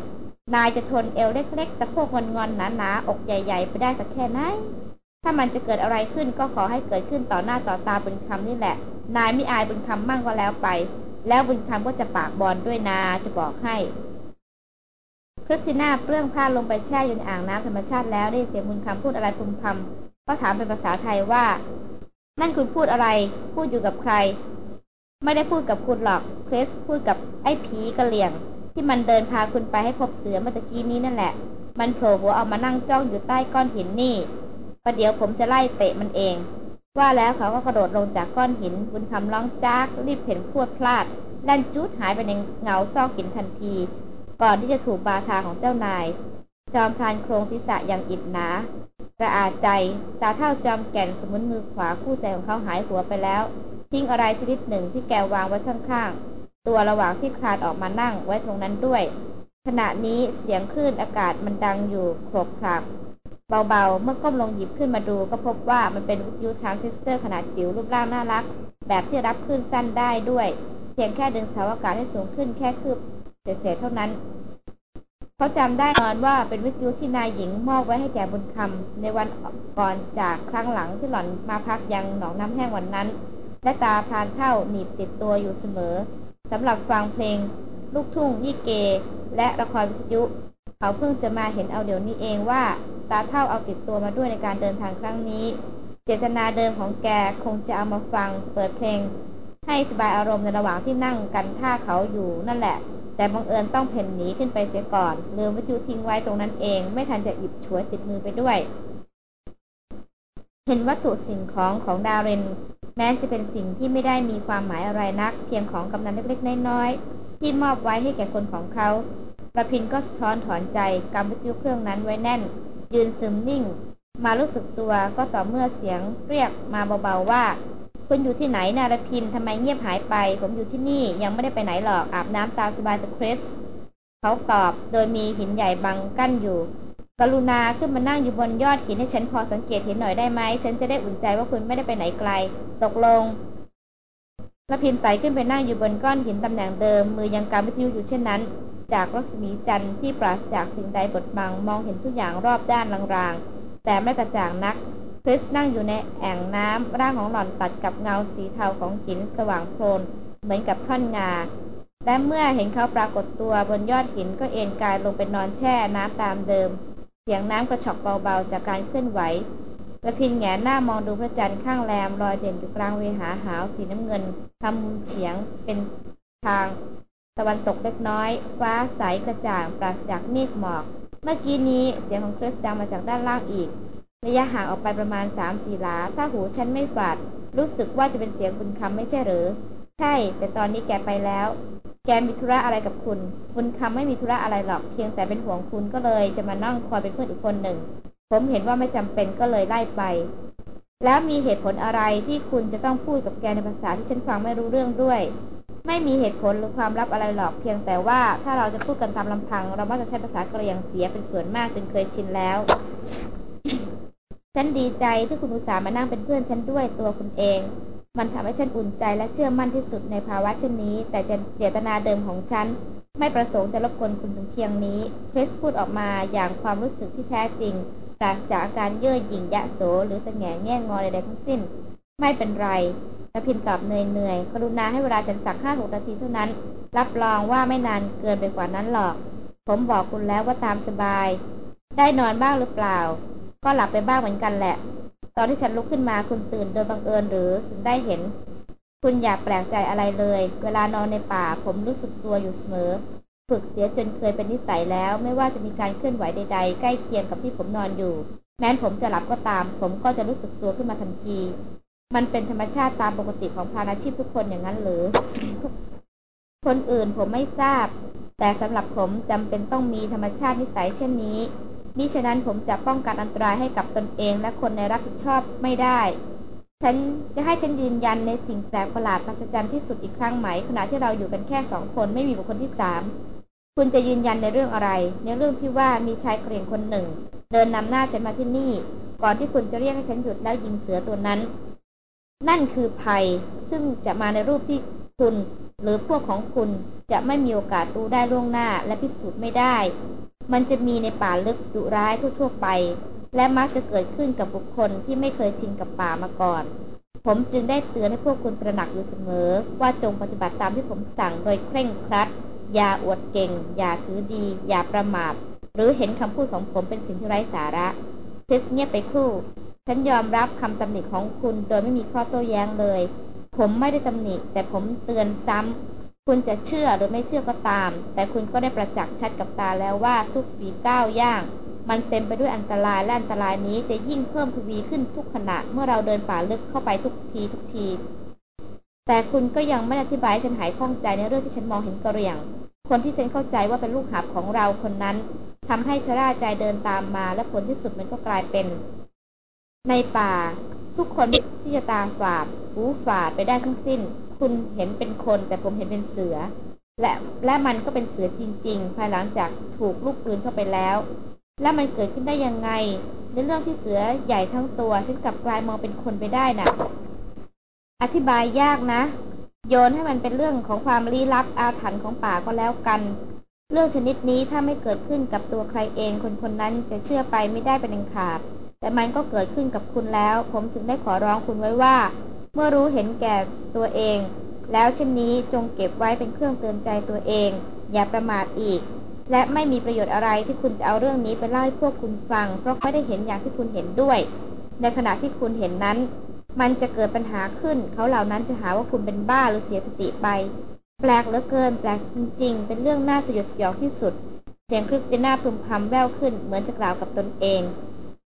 นายจะทนเอวเล็กๆตะโพกงอนๆหนาๆอกใหญ่ ๆ ไปได้สักแค่ไหน ถ้ามันจะเกิดอะไรขึ้นก็ขอให้เกิดขึ้นต่อหน้าต่อตาบุญคำนี่แหละ นายไม่อายบุญคำมั่งก็แล้วไป แล้วบุญคำก็จะปากบอลด้วยนาจะบอกให้คริสติน่าเปลื้องผ้าลงไปแช่อยู่ในอ่างน้ำธรรมชาติแล้วได้เสียงบุญคำพูดอะไรพึมพำก็ถามเป็นภาษาไทยว่า นั่นคุณพูดอะไร พูดอยู่กับใคร ไม่ได้พูดกับคุณหรอกคริสพูดกับไอ้ผีกระเหลี่ยง ที่มันเดินพาคุณไปให้พบเสือเมื่อตะกี้นี้นั่นแหละ มันโผล่หัวออกมานั่งจ้องอยู่ใต้ก้อนหินนี่ ประเดี๋ยวผมจะไล่เตะมันเอง ว่าแล้วเขาก็กระโดดลงจากก้อนหิน บุญคำร้องจากรีบเห็นพรวดพลาดแล่นจุดหายไปในเงาซอกหินทันที ก่อนที่จะถูกบาทาของเจ้านาย จอมพลานโครงศีรษะอย่างอิดหนากระอาใจ ตาเท่าจอมแก่นสมุนมือขวาคู่ใจของเขาหายหัวไปแล้ว ทิ้งอะไรชนิดหนึ่งที่แกวางไว้ข้างๆ ตัวระหว่างที่คลานออกมานั่งไว้ตรงนั้นด้วย ขณะนี้เสียงคลื่นอากาศมันดังอยู่โครกคราก เบาๆ เมื่อก้มลงหยิบขึ้นมาดู ก็พบว่ามันเป็นวิทยุทรานซิสเตอร์ขนาดจิ๋วรูปร่างน่ารัก แบบที่รับคลื่นสั้นได้ด้วย เพียงแค่ดึงเสาอากาศให้สูงขึ้นแค่คืบเศษๆเท่านั้น เขาจำได้แน่นอนว่าเป็นวิทยุที่นายหญิงมอบไว้ให้แก่บุญคำในวันก่อนจากครั้งหลังที่หล่อนมาพักยังหนองน้ำแห้งวันนั้น และตาพานเท่าหนีบติดตัวอยู่เสมอสำหรับฟังเพลง ลูกทุ่งยี่เก และละครวิทยุ เขาเพิ่งจะมาเห็นเอาเดี๋ยวนี้เองว่า ตาเท่าเอาติดตัวมาด้วยในการเดินทางครั้งนี้ เจตนาเดิมของแกคงจะเอามาฟังเปิดเพลง ให้สบายอารมณ์ในระหว่างที่นั่งกันท่าเขาอยู่นั่นแหละ แต่บังเอิญต้องเพ่นหนีขึ้นไปเสียก่อนลืมวิทยุทิ้งไว้ตรงนั้นเอง ไม่ทันจะหยิบฉวยติดมือไปด้วย เห็นวัตถุสิ่งของของดาวเรนแม้จะเป็นสิ่งที่ไม่ได้มีความหมายอะไรนัก เพียงของกำนันเล็กๆน้อยๆที่มอบไว้ให้แก่คนของเขา ประพินก็สะท้อนถอนใจกำวิทยุเครื่องนั้นไว้แน่น ยืนซึมนิ่ง มารู้สึกตัวก็ต่อเมื่อเสียงเรียกมาเบาๆว่า คุณอยู่ที่ไหนนารพินทำไมเงียบหายไป ผมอยู่ที่นี่ยังไม่ได้ไปไหนหรอกอาบน้ำตามสบายสคริสเขาตอบโดยมีหินใหญ่บังกั้นอยู่ กรุณาขึ้นมานั่งอยู่บนยอดหินให้ฉันพอสังเกตเห็นหน่อยได้ไหม ฉันจะได้อุ่นใจว่าคุณไม่ได้ไปไหนไกล ตกลงระพินไต่ขึ้นไปนั่งอยู่บนก้อนหินตำแหน่งเดิม มือยังกำวิทยุอยู่เช่นนั้น จากรัศมีจันทร์ที่ปราศจากสิ่งใดบดบัง มองเห็นทุกอย่างรอบด้านลางๆ แต่ไม่กระจ่างนัก คริสนั่งอยู่ในแอ่งน้ำร่างของหล่อนตัดกับเงาสีเทาของหินสว่างโพลนเหมือนกับท่อนงา และเมื่อเห็นเขาปรากฏตัวบนยอดหินก็เอนกายลงไปนอนแช่น้ำตามเดิม เสียงน้ำกระชอกเบาๆ จากการเคลื่อนไหวระพินแงหน้ามองดูพระจันทร์ข้างแรมลอยเด่นอยู่กลางเวหาหาวสีน้ำเงินทำมุมเฉียงเป็นทาง ตะวันตกเล็กน้อย ฟ้าใสกระจ่างปราศจากเมฆหมอก เมื่อกี้นี้เสียงของคริสดังมาจากด้านล่างอีก ระยะห่างออกไปประมาณสามสี่หลา ถ้าหูฉันไม่ฝาด รู้สึกว่าจะเป็นเสียงบุญคำไม่ใช่หรือ ใช่ แต่ตอนนี้แกไปแล้ว แกมีธุระอะไรกับคุณ บุญคำไม่มีธุระอะไรหรอก เพียงแต่เป็นห่วงคุณก็เลย จะมานั่งคอยเป็นเพื่อนอีกคนหนึ่ง ผมเห็นว่าไม่จำเป็นก็เลยไล่ไป แล้วมีเหตุผลอะไรที่คุณจะต้องพูดกับแกในภาษาที่ฉันฟังไม่รู้เรื่องด้วย ไม่มีเหตุผลหรือความลับอะไรหรอกเพียงแต่ว่าถ้าเราจะพูดกันตามลำพัง เรามักจะใช้ภาษากระยังเสียเป็นส่วนมากจนเคยชินแล้ว ฉันดีใจที่คุณอุตส่าห์มานั่งเป็นเพื่อนฉันด้วยตัวคุณเอง มันทำให้ฉันอุ่นใจและเชื่อมั่นที่สุดในภาวะเช่นนี้ แต่เจตนาเดิมของฉัน ไม่ประสงค์จะรบกวนคุณถึงเพียงนี้คริสพูดออกมาอย่างความรู้สึกที่แท้จริงปราศจากอาการเย่อหยิ่งยะโสหรือสแงแง่งอใดๆทั้งสิ้น ไม่เป็นไรตะพินตอบเหนื่อยๆกรุณาให้เวลาฉันสักห้าหกนาทีเท่านั้น รับรองว่าไม่นานเกินไปกว่านั้นหรอก ผมบอกคุณแล้วว่าตามสบาย ได้นอนบ้างหรือเปล่า ก็หลับไปบ้างเหมือนกันแหละ ตอนที่ฉันลุกขึ้นมาคุณตื่นโดยบังเอิญหรือถึงได้เห็น คุณอย่าแปลกใจอะไรเลย เวลานอนในป่าผมรู้สึกตัวอยู่เสมอ ฝึกเสียจนเคยเป็นนิสัยแล้ว ไม่ว่าจะมีการเคลื่อนไหวใด ๆ ใกล้เคียงกับที่ผมนอนอยู่ แม้ผมจะหลับก็ตาม ผมก็จะรู้สึกตัวขึ้นมาทันที มันเป็นธรรมชาติตามปกติของพาณาชีพทุกคนอย่างนั้นหรือ คนอื่นผมไม่ทราบ แต่สำหรับผมจำเป็นต้องมีธรรมชาตินิสัยเช่นนี้มิฉะนั้นผมจะป้องกันอันตรายให้กับตนเองและคนในรับผิดชอบไม่ได้ ฉันจะให้ฉันยืนยันในสิ่งแปลกประหลาดมหัศจรรย์ที่สุดอีกครั้งไหม ขณะที่เราอยู่กันแค่สองคนไม่มีบุคคลที่สามคุณจะยืนยันในเรื่องอะไร ในเรื่องที่ว่ามีชายเกรียงคนหนึ่ง เดินนำหน้าฉันมาที่นี่ ก่อนที่คุณจะเรียกให้ฉันหยุดแล้วยิงเสือตัวนั้น นั่นคือภัยซึ่งจะมาในรูปที่คุณ หรือพวกของคุณจะไม่มีโอกาสรู้ได้ล่วงหน้าและพิสูจน์ไม่ได้ มันจะมีในป่าลึกดุร้ายทั่วๆไป และมักจะเกิดขึ้นกับบุคคลที่ไม่เคยชินกับป่ามาก่อน ผมจึงได้เตือนให้พวกคุณตระหนักอยู่เสมอ ว่าจงปฏิบัติตามที่ผมสั่งโดยเคร่งครัด อย่าอวดเก่ง อย่าถือดี อย่าประมาทหรือเห็นคำพูดของผมเป็นสิ่งที่ไร้สาระคริสเงียบไปครู่ ฉันยอมรับคำตำหนิของคุณโดยไม่มีข้อโต้แย้งเลย ผมไม่ได้ตำหนิ แต่ผมเตือนซ้ำ คุณจะเชื่อหรือไม่เชื่อก็ตาม แต่คุณก็ได้ประจักษ์ชัดกับตาแล้วว่าทุกฝีก้าวย่าง มันเต็มไปด้วยอันตรายและอันตรายนี้จะยิ่งเพิ่มทวีขึ้นทุกขณะเมื่อเราเดินป่าลึกเข้าไปทุกทีทุกที แต่คุณก็ยังไม่อธิบายให้ฉันหายข้องใจในเรื่องที่ฉันมองเห็นกระเรียง คนที่ฉันเข้าใจว่าเป็นลูกหับของเราคนนั้นทำให้ชราใจเดินตามมาและผลที่สุดมันก็กลายเป็น ในป่า ทุกคนที่จะตาฝาดหูฝาดไปได้ทั้งสิ้น คุณเห็นเป็นคนแต่ผมเห็นเป็นเสือ และและมันก็เป็นเสือจริง ๆ ภายหลังจากถูกลูกปืนเข้าไปแล้ว และมันเกิดขึ้นได้ยังไง ในเรื่องที่เสือใหญ่ทั้งตัวฉันกลับกลายมองเป็นคนไปได้นะ่ะ อธิบายยากนะ โยนให้มันเป็นเรื่องของความลี้ลับอาถรรพ์ของป่าก็แล้วกันเรื่องชนิดนี้ถ้าไม่เกิดขึ้นกับตัวใครเองคนคนนั้นจะเชื่อไปไม่ได้เป็นอันขาด แต่มันก็เกิดขึ้นกับคุณแล้ว ผมถึงได้ขอร้องคุณไว้ว่า เมื่อรู้เห็นแก่ตัวเอง แล้วเช่นนี้จงเก็บไว้เป็นเครื่องเตือนใจตัวเอง อย่าประมาทอีก และไม่มีประโยชน์อะไรที่คุณจะเอาเรื่องนี้ไปเล่าให้พวกคุณฟัง เพราะไม่ได้เห็นอย่างที่คุณเห็นด้วย ในขณะที่คุณเห็นนั้น มันจะเกิดปัญหาขึ้น เขาเหล่านั้นจะหาว่าคุณเป็นบ้าหรือเสียสติไป แปลกเหลือเกิน แปลกจริงๆ เป็นเรื่องน่าสยดสยองที่สุด เสียงคริสติน่าพึมพำแว่วขึ้น เหมือนจะกล่าวกับตนเอง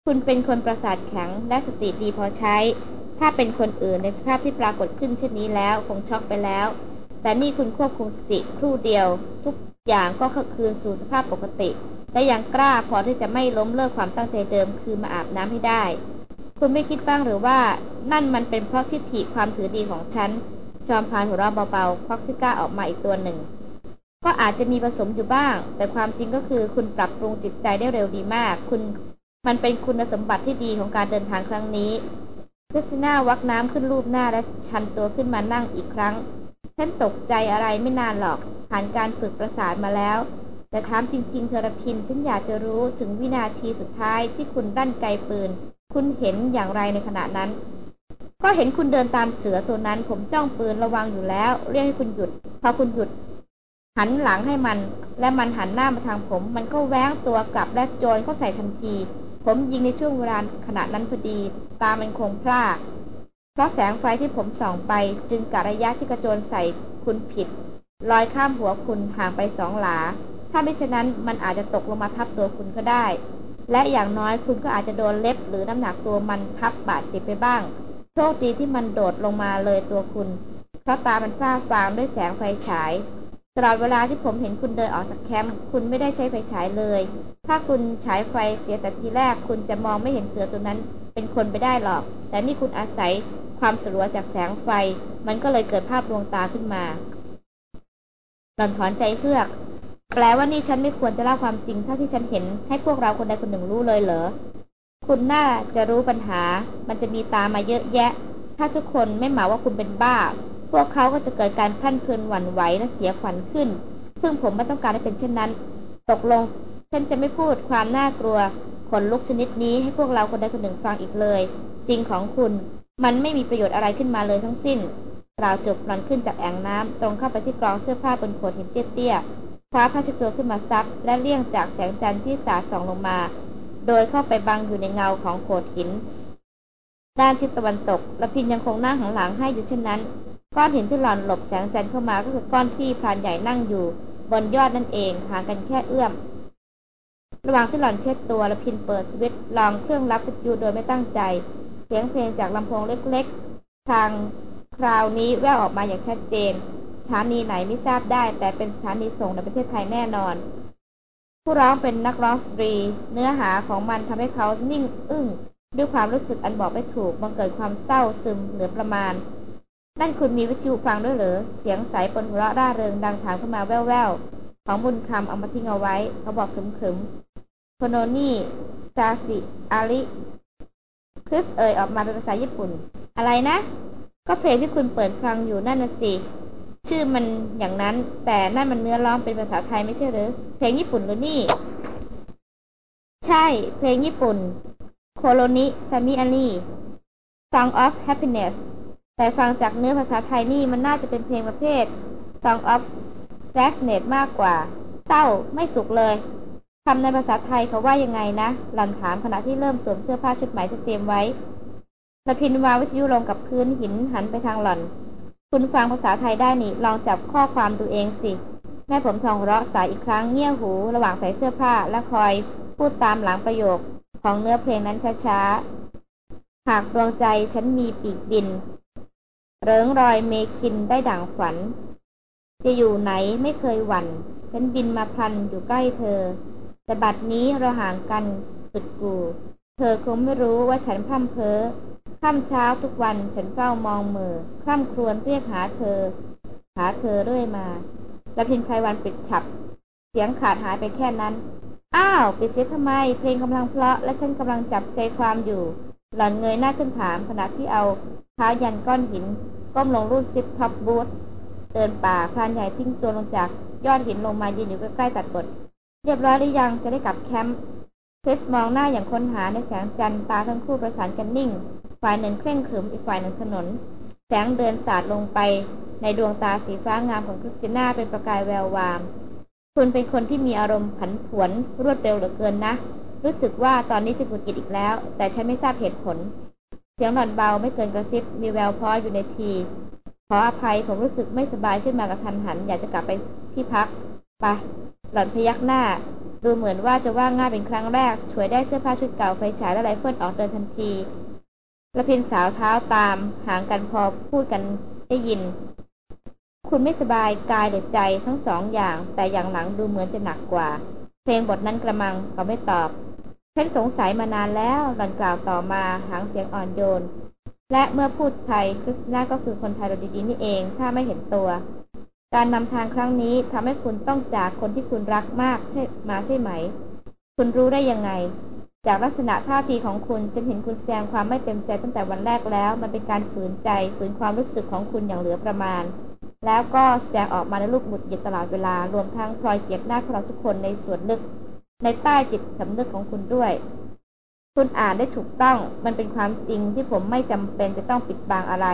คุณเป็นคนประสาทแข็งและสติดีพอใช้ ถ้าเป็นคนอื่นในสภาพที่ปรากฏขึ้นเช่นนี้แล้ว คงช็อกไปแล้ว แต่นี่คุณควบคุมสติครู่เดียว ทุกอย่างก็คืนสู่สภาพปกติ และยังกล้าพอที่จะไม่ล้มเลิกความตั้งใจเดิม คือมาอาบน้ำให้ได้ คุณไม่คิดบ้างหรือว่า นั่นมันเป็นเพราะทิฏฐิความถือดีของฉัน จอมพานหัวเราะเบาๆควักซิก้าออกมาอีกตัวหนึ่ง ก็อาจจะมีผสมอยู่บ้าง แต่ความจริงก็คือคุณปรับปรุงจิตใจได้เร็วดีมาก คุณ มันเป็นคุณสมบัติที่ดีของการเดินทางครั้งนี้คริสติน่าวักน้ำขึ้นรูปหน้าและชันตัวขึ้นมานั่งอีกครั้ง ฉันตกใจอะไรไม่นานหรอก ผ่านการฝึกประสานมาแล้ว แต่ถามจริง ๆ เธอรพิน ฉันอยากจะรู้ถึงวินาทีสุดท้ายที่คุณดั้นไกลปืน คุณเห็นอย่างไรในขณะนั้น ก็เห็นคุณเดินตามเสือตัวนั้น ผมจ้องปืนระวังอยู่แล้ว เรียกให้คุณหยุด พอคุณหยุด หันหลังให้มัน และมันหันหน้ามาทางผม มันก็แว้งตัวกลับและโจรเข้าใส่ทันที ผมยิงในช่วงเวลาขณะนั้นพอดี ตามันคงพลาดเพราะแสงไฟที่ผมส่องไป จึงกะระยะที่กระโจนใส่คุณผิด ลอยข้ามหัวคุณห่างไปสองหลา ถ้าไม่เช่นนั้นมันอาจจะตกลงมาทับตัวคุณก็ได้ และอย่างน้อยคุณก็อาจจะโดนเล็บหรือน้ำหนักตัวมันทับบาดเจ็บไปบ้าง โชคดีที่มันโดดลงมาเลยตัวคุณ เพราะตามันฟ้าฟางด้วยแสงไฟฉาย ตลอดเวลาที่ผมเห็นคุณเดินออกจากแคมป์คุณไม่ได้ใช้ไฟฉายเลย ถ้าคุณฉายไฟเสียแต่ทีแรก คุณจะมองไม่เห็นเสือตัวนั้นเป็นคนไปได้หรอก แต่นี่คุณอาศัยความสลัวจากแสงไฟ มันก็เลยเกิดภาพดวงตาขึ้นมาหล่อนถอนใจเฮือก แปลว่านี่ฉันไม่ควรจะเล่าความจริงเท่าที่ฉันเห็นให้พวกเราคนใดคนหนึ่งรู้เลยเหรอ คุณน่าจะรู้ปัญหา มันจะมีตามมาเยอะแยะ ถ้าทุกคนไม่หมาว่าคุณเป็นบ้า พวกเขาก็จะเกิดการพันเพลินหวั่นไหวและเสียขวัญขึ้น ซึ่งผมไม่ต้องการให้เป็นเช่นนั้น ตกลง ฉันจะไม่พูดความน่ากลัวขนลุกชนิดนี้ให้พวกเราคนใดคนหนึ่งฟังอีกเลย จริงของคุณ มันไม่มีประโยชน์อะไรขึ้นมาเลยทั้งสิ้น กล่าวจบหลอนขึ้นจากแอ่งน้ำตรงเข้าไปที่กรองเสื้อผ้าบนโขดหินเตี้ยๆคว้าผ้าช็ดตัวขึ้นมาซับและเลี่ยงจากแสงจันทร์ที่สาดส่องลงมา โดยเข้าไปบังอยู่ในเงาของโขดหิน ด้านทิศตะวันตกและพินยังคงนั่งหันหลังให้อยู่เช่นนั้น ก้อนหินที่หลอนหลบแสงจันทร์เข้ามาก็คือก้อนที่พรานใหญ่นั่งอยู่ บนยอดนั่นเองห่างกันแค่เอื้อม ระหว่างที่หล่อนเช็ดตัวและพินเปิดสวิตช์ลองเครื่องรับวิทยุโดยไม่ตั้งใจ เสียงเพลงจากลำโพงเล็กๆ ทางคราวนี้แววออกมาอย่างชัดเจนสถานีไหนไม่ทราบได้ แต่เป็นสถานีส่งในประเทศไทยแน่นอน ผู้ร้องเป็นนักร้องสตรี เนื้อหาของมันทำให้เขานิ่งอึ้ง ด้วยความรู้สึกอันบอกไม่ถูกบังเกิดความเศร้าซึมเหลือประมาณ นั่นคุณมีวิทยุฟังด้วยเหรอ เสียงใสปนหัวเราะร่าเริงดังถามเข้ามาแว่วๆ ของบุญคำเอามาทิ้งเอาไว้ เขาบอกขึมๆโคโนนี่ซาสิอาริคริสเอ่ยออกมาเป็นภาษาญี่ปุ่น อะไรนะ ก็เพลงที่คุณเปิดฟังอยู่นั่นน่ะสิ ชื่อมันอย่างนั้น แต่นั่นมันเนื้อร้องเป็นภาษาไทยไม่ใช่หรือ เพลงญี่ปุ่นหรือนี่ ใช่ เพลงญี่ปุ่น โคโลนิซามิอารี Song of Happiness แต่ฟังจากเนื้อภาษาไทยนี่มันน่าจะเป็นเพลงประเภท Song of Sadness มากกว่า เศร้าไม่สุขเลยคำในภาษาไทยเขาว่ายังไงนะ หลันถามขณะที่เริ่มสวมเสื้อผ้าชุดใหม่ที่เตรียมไว้ระพินวางวิทยุลงกับพื้นหินหันไปทางหล่อน คุณฟังภาษาไทยได้นี่ ลองจับข้อความดูเองสิ แม่ผมทองเราะสายอีกครั้งเงี่ยหู ระหว่างใส่เสื้อผ้าและคอยพูดตามหลังประโยคของเนื้อเพลงนั้นช้าๆ หากดวงใจฉันมีปีกบิน เริงรอยเมคินได้ดั่งฝัน จะอยู่ไหนไม่เคยหวัน่นฉันบินมาพันอยู่ใกล้เธอ แต่บัดนี้เราห่างกันสุดกู เธอคงไม่รู้ว่าฉันพร่ำเพ้อค่ำเช้าทุกวันฉันเฝ้ามองมือคร่ำครวญเรียกหาเธอ หาเธอเรื่อยมาแล้วรพินทร์ ไพรวันปิดฉับ เสียงขาดหายไปแค่นั้น อ้าว ปิดเสียทำไม เพลงกำลังเพราะและฉันกำลังจับใจความอยู่ หล่อนเงยหน้าขึ้นถามขณะที่เอาเท้ายันก้อนหิน ก้มลงรูดซิปท็อปบูทเดินป่าพรานใหญ่ทิ้งตัวลงจาก ยอดหินลงมายืนอยู่ใกล้ๆตัดบทเรียบร้อยหรือยังจะได้กลับแคมป์คริสมองหน้าอย่างค้นหาในแสงจันทร์ตาทั้งคู่ประสานกันนิ่ง ฝ่ายหนึ่งเคร่งขรึมอีกฝ่ายหนึ่งซน แสงเดือนสาดลงไป ในดวงตาสีฟ้างามของคริสติน่าเป็นประกายแวววาม คุณเป็นคนที่มีอารมณ์ผันผวนรวดเร็วเหลือเกินนะ รู้สึกว่าตอนนี้จะหงุดหงิดอีกแล้ว แต่ฉันไม่ทราบเหตุผล เสียงหล่อนเบาไม่เกินกระซิบ มีแววล้ออยู่ในที ขออภัยผมรู้สึกไม่สบายขึ้นมากระทันหัน อยากจะกลับไปที่พักไปหล่อนพยักหน้า ดูเหมือนว่าจะว่าง่ายเป็นครั้งแรก ช่วยได้เสื้อผ้าชุดเก่าไฟฉายและไรเฟิลออกเดินทันทีและพินสาวเท้าตามห่างกันพอพูดกันได้ยิน คุณไม่สบายกายหรือใจทั้งสองอย่าง แต่อย่างหลังดูเหมือนจะหนักกว่า เพลงบทนั้นกระมังเขาไม่ตอบ ฉันสงสัยมานานแล้วหล่อนกล่าวต่อมาหางเสียงอ่อนโยน และเมื่อพูดไทยคริสนาก็คือคนไทยเราดีๆนี่เอง ถ้าไม่เห็นตัว การนำทางครั้งนี้ทำให้คุณต้องจากคนที่คุณรักมากใช่มาใช่ไหม คุณรู้ได้ยังไง จากลักษณะท่าทีของคุณฉันเห็นคุณแสดงความไม่เต็มใจตั้งแต่วันแรกแล้ว มันเป็นการฝืนใจฝืนความรู้สึกของคุณอย่างเหลือประมาณ แล้วก็แสดงออกมาในรูปหมุดหยิดตลอดเวลารวมทั้งพลอยเกียรติหน้าพวกเราทุกคนในส่วนลึก ในใต้จิตสำนึกของคุณด้วย คุณอ่านได้ถูกต้อง มันเป็นความจริงที่ผมไม่จำเป็นจะต้องปิดบังอะไร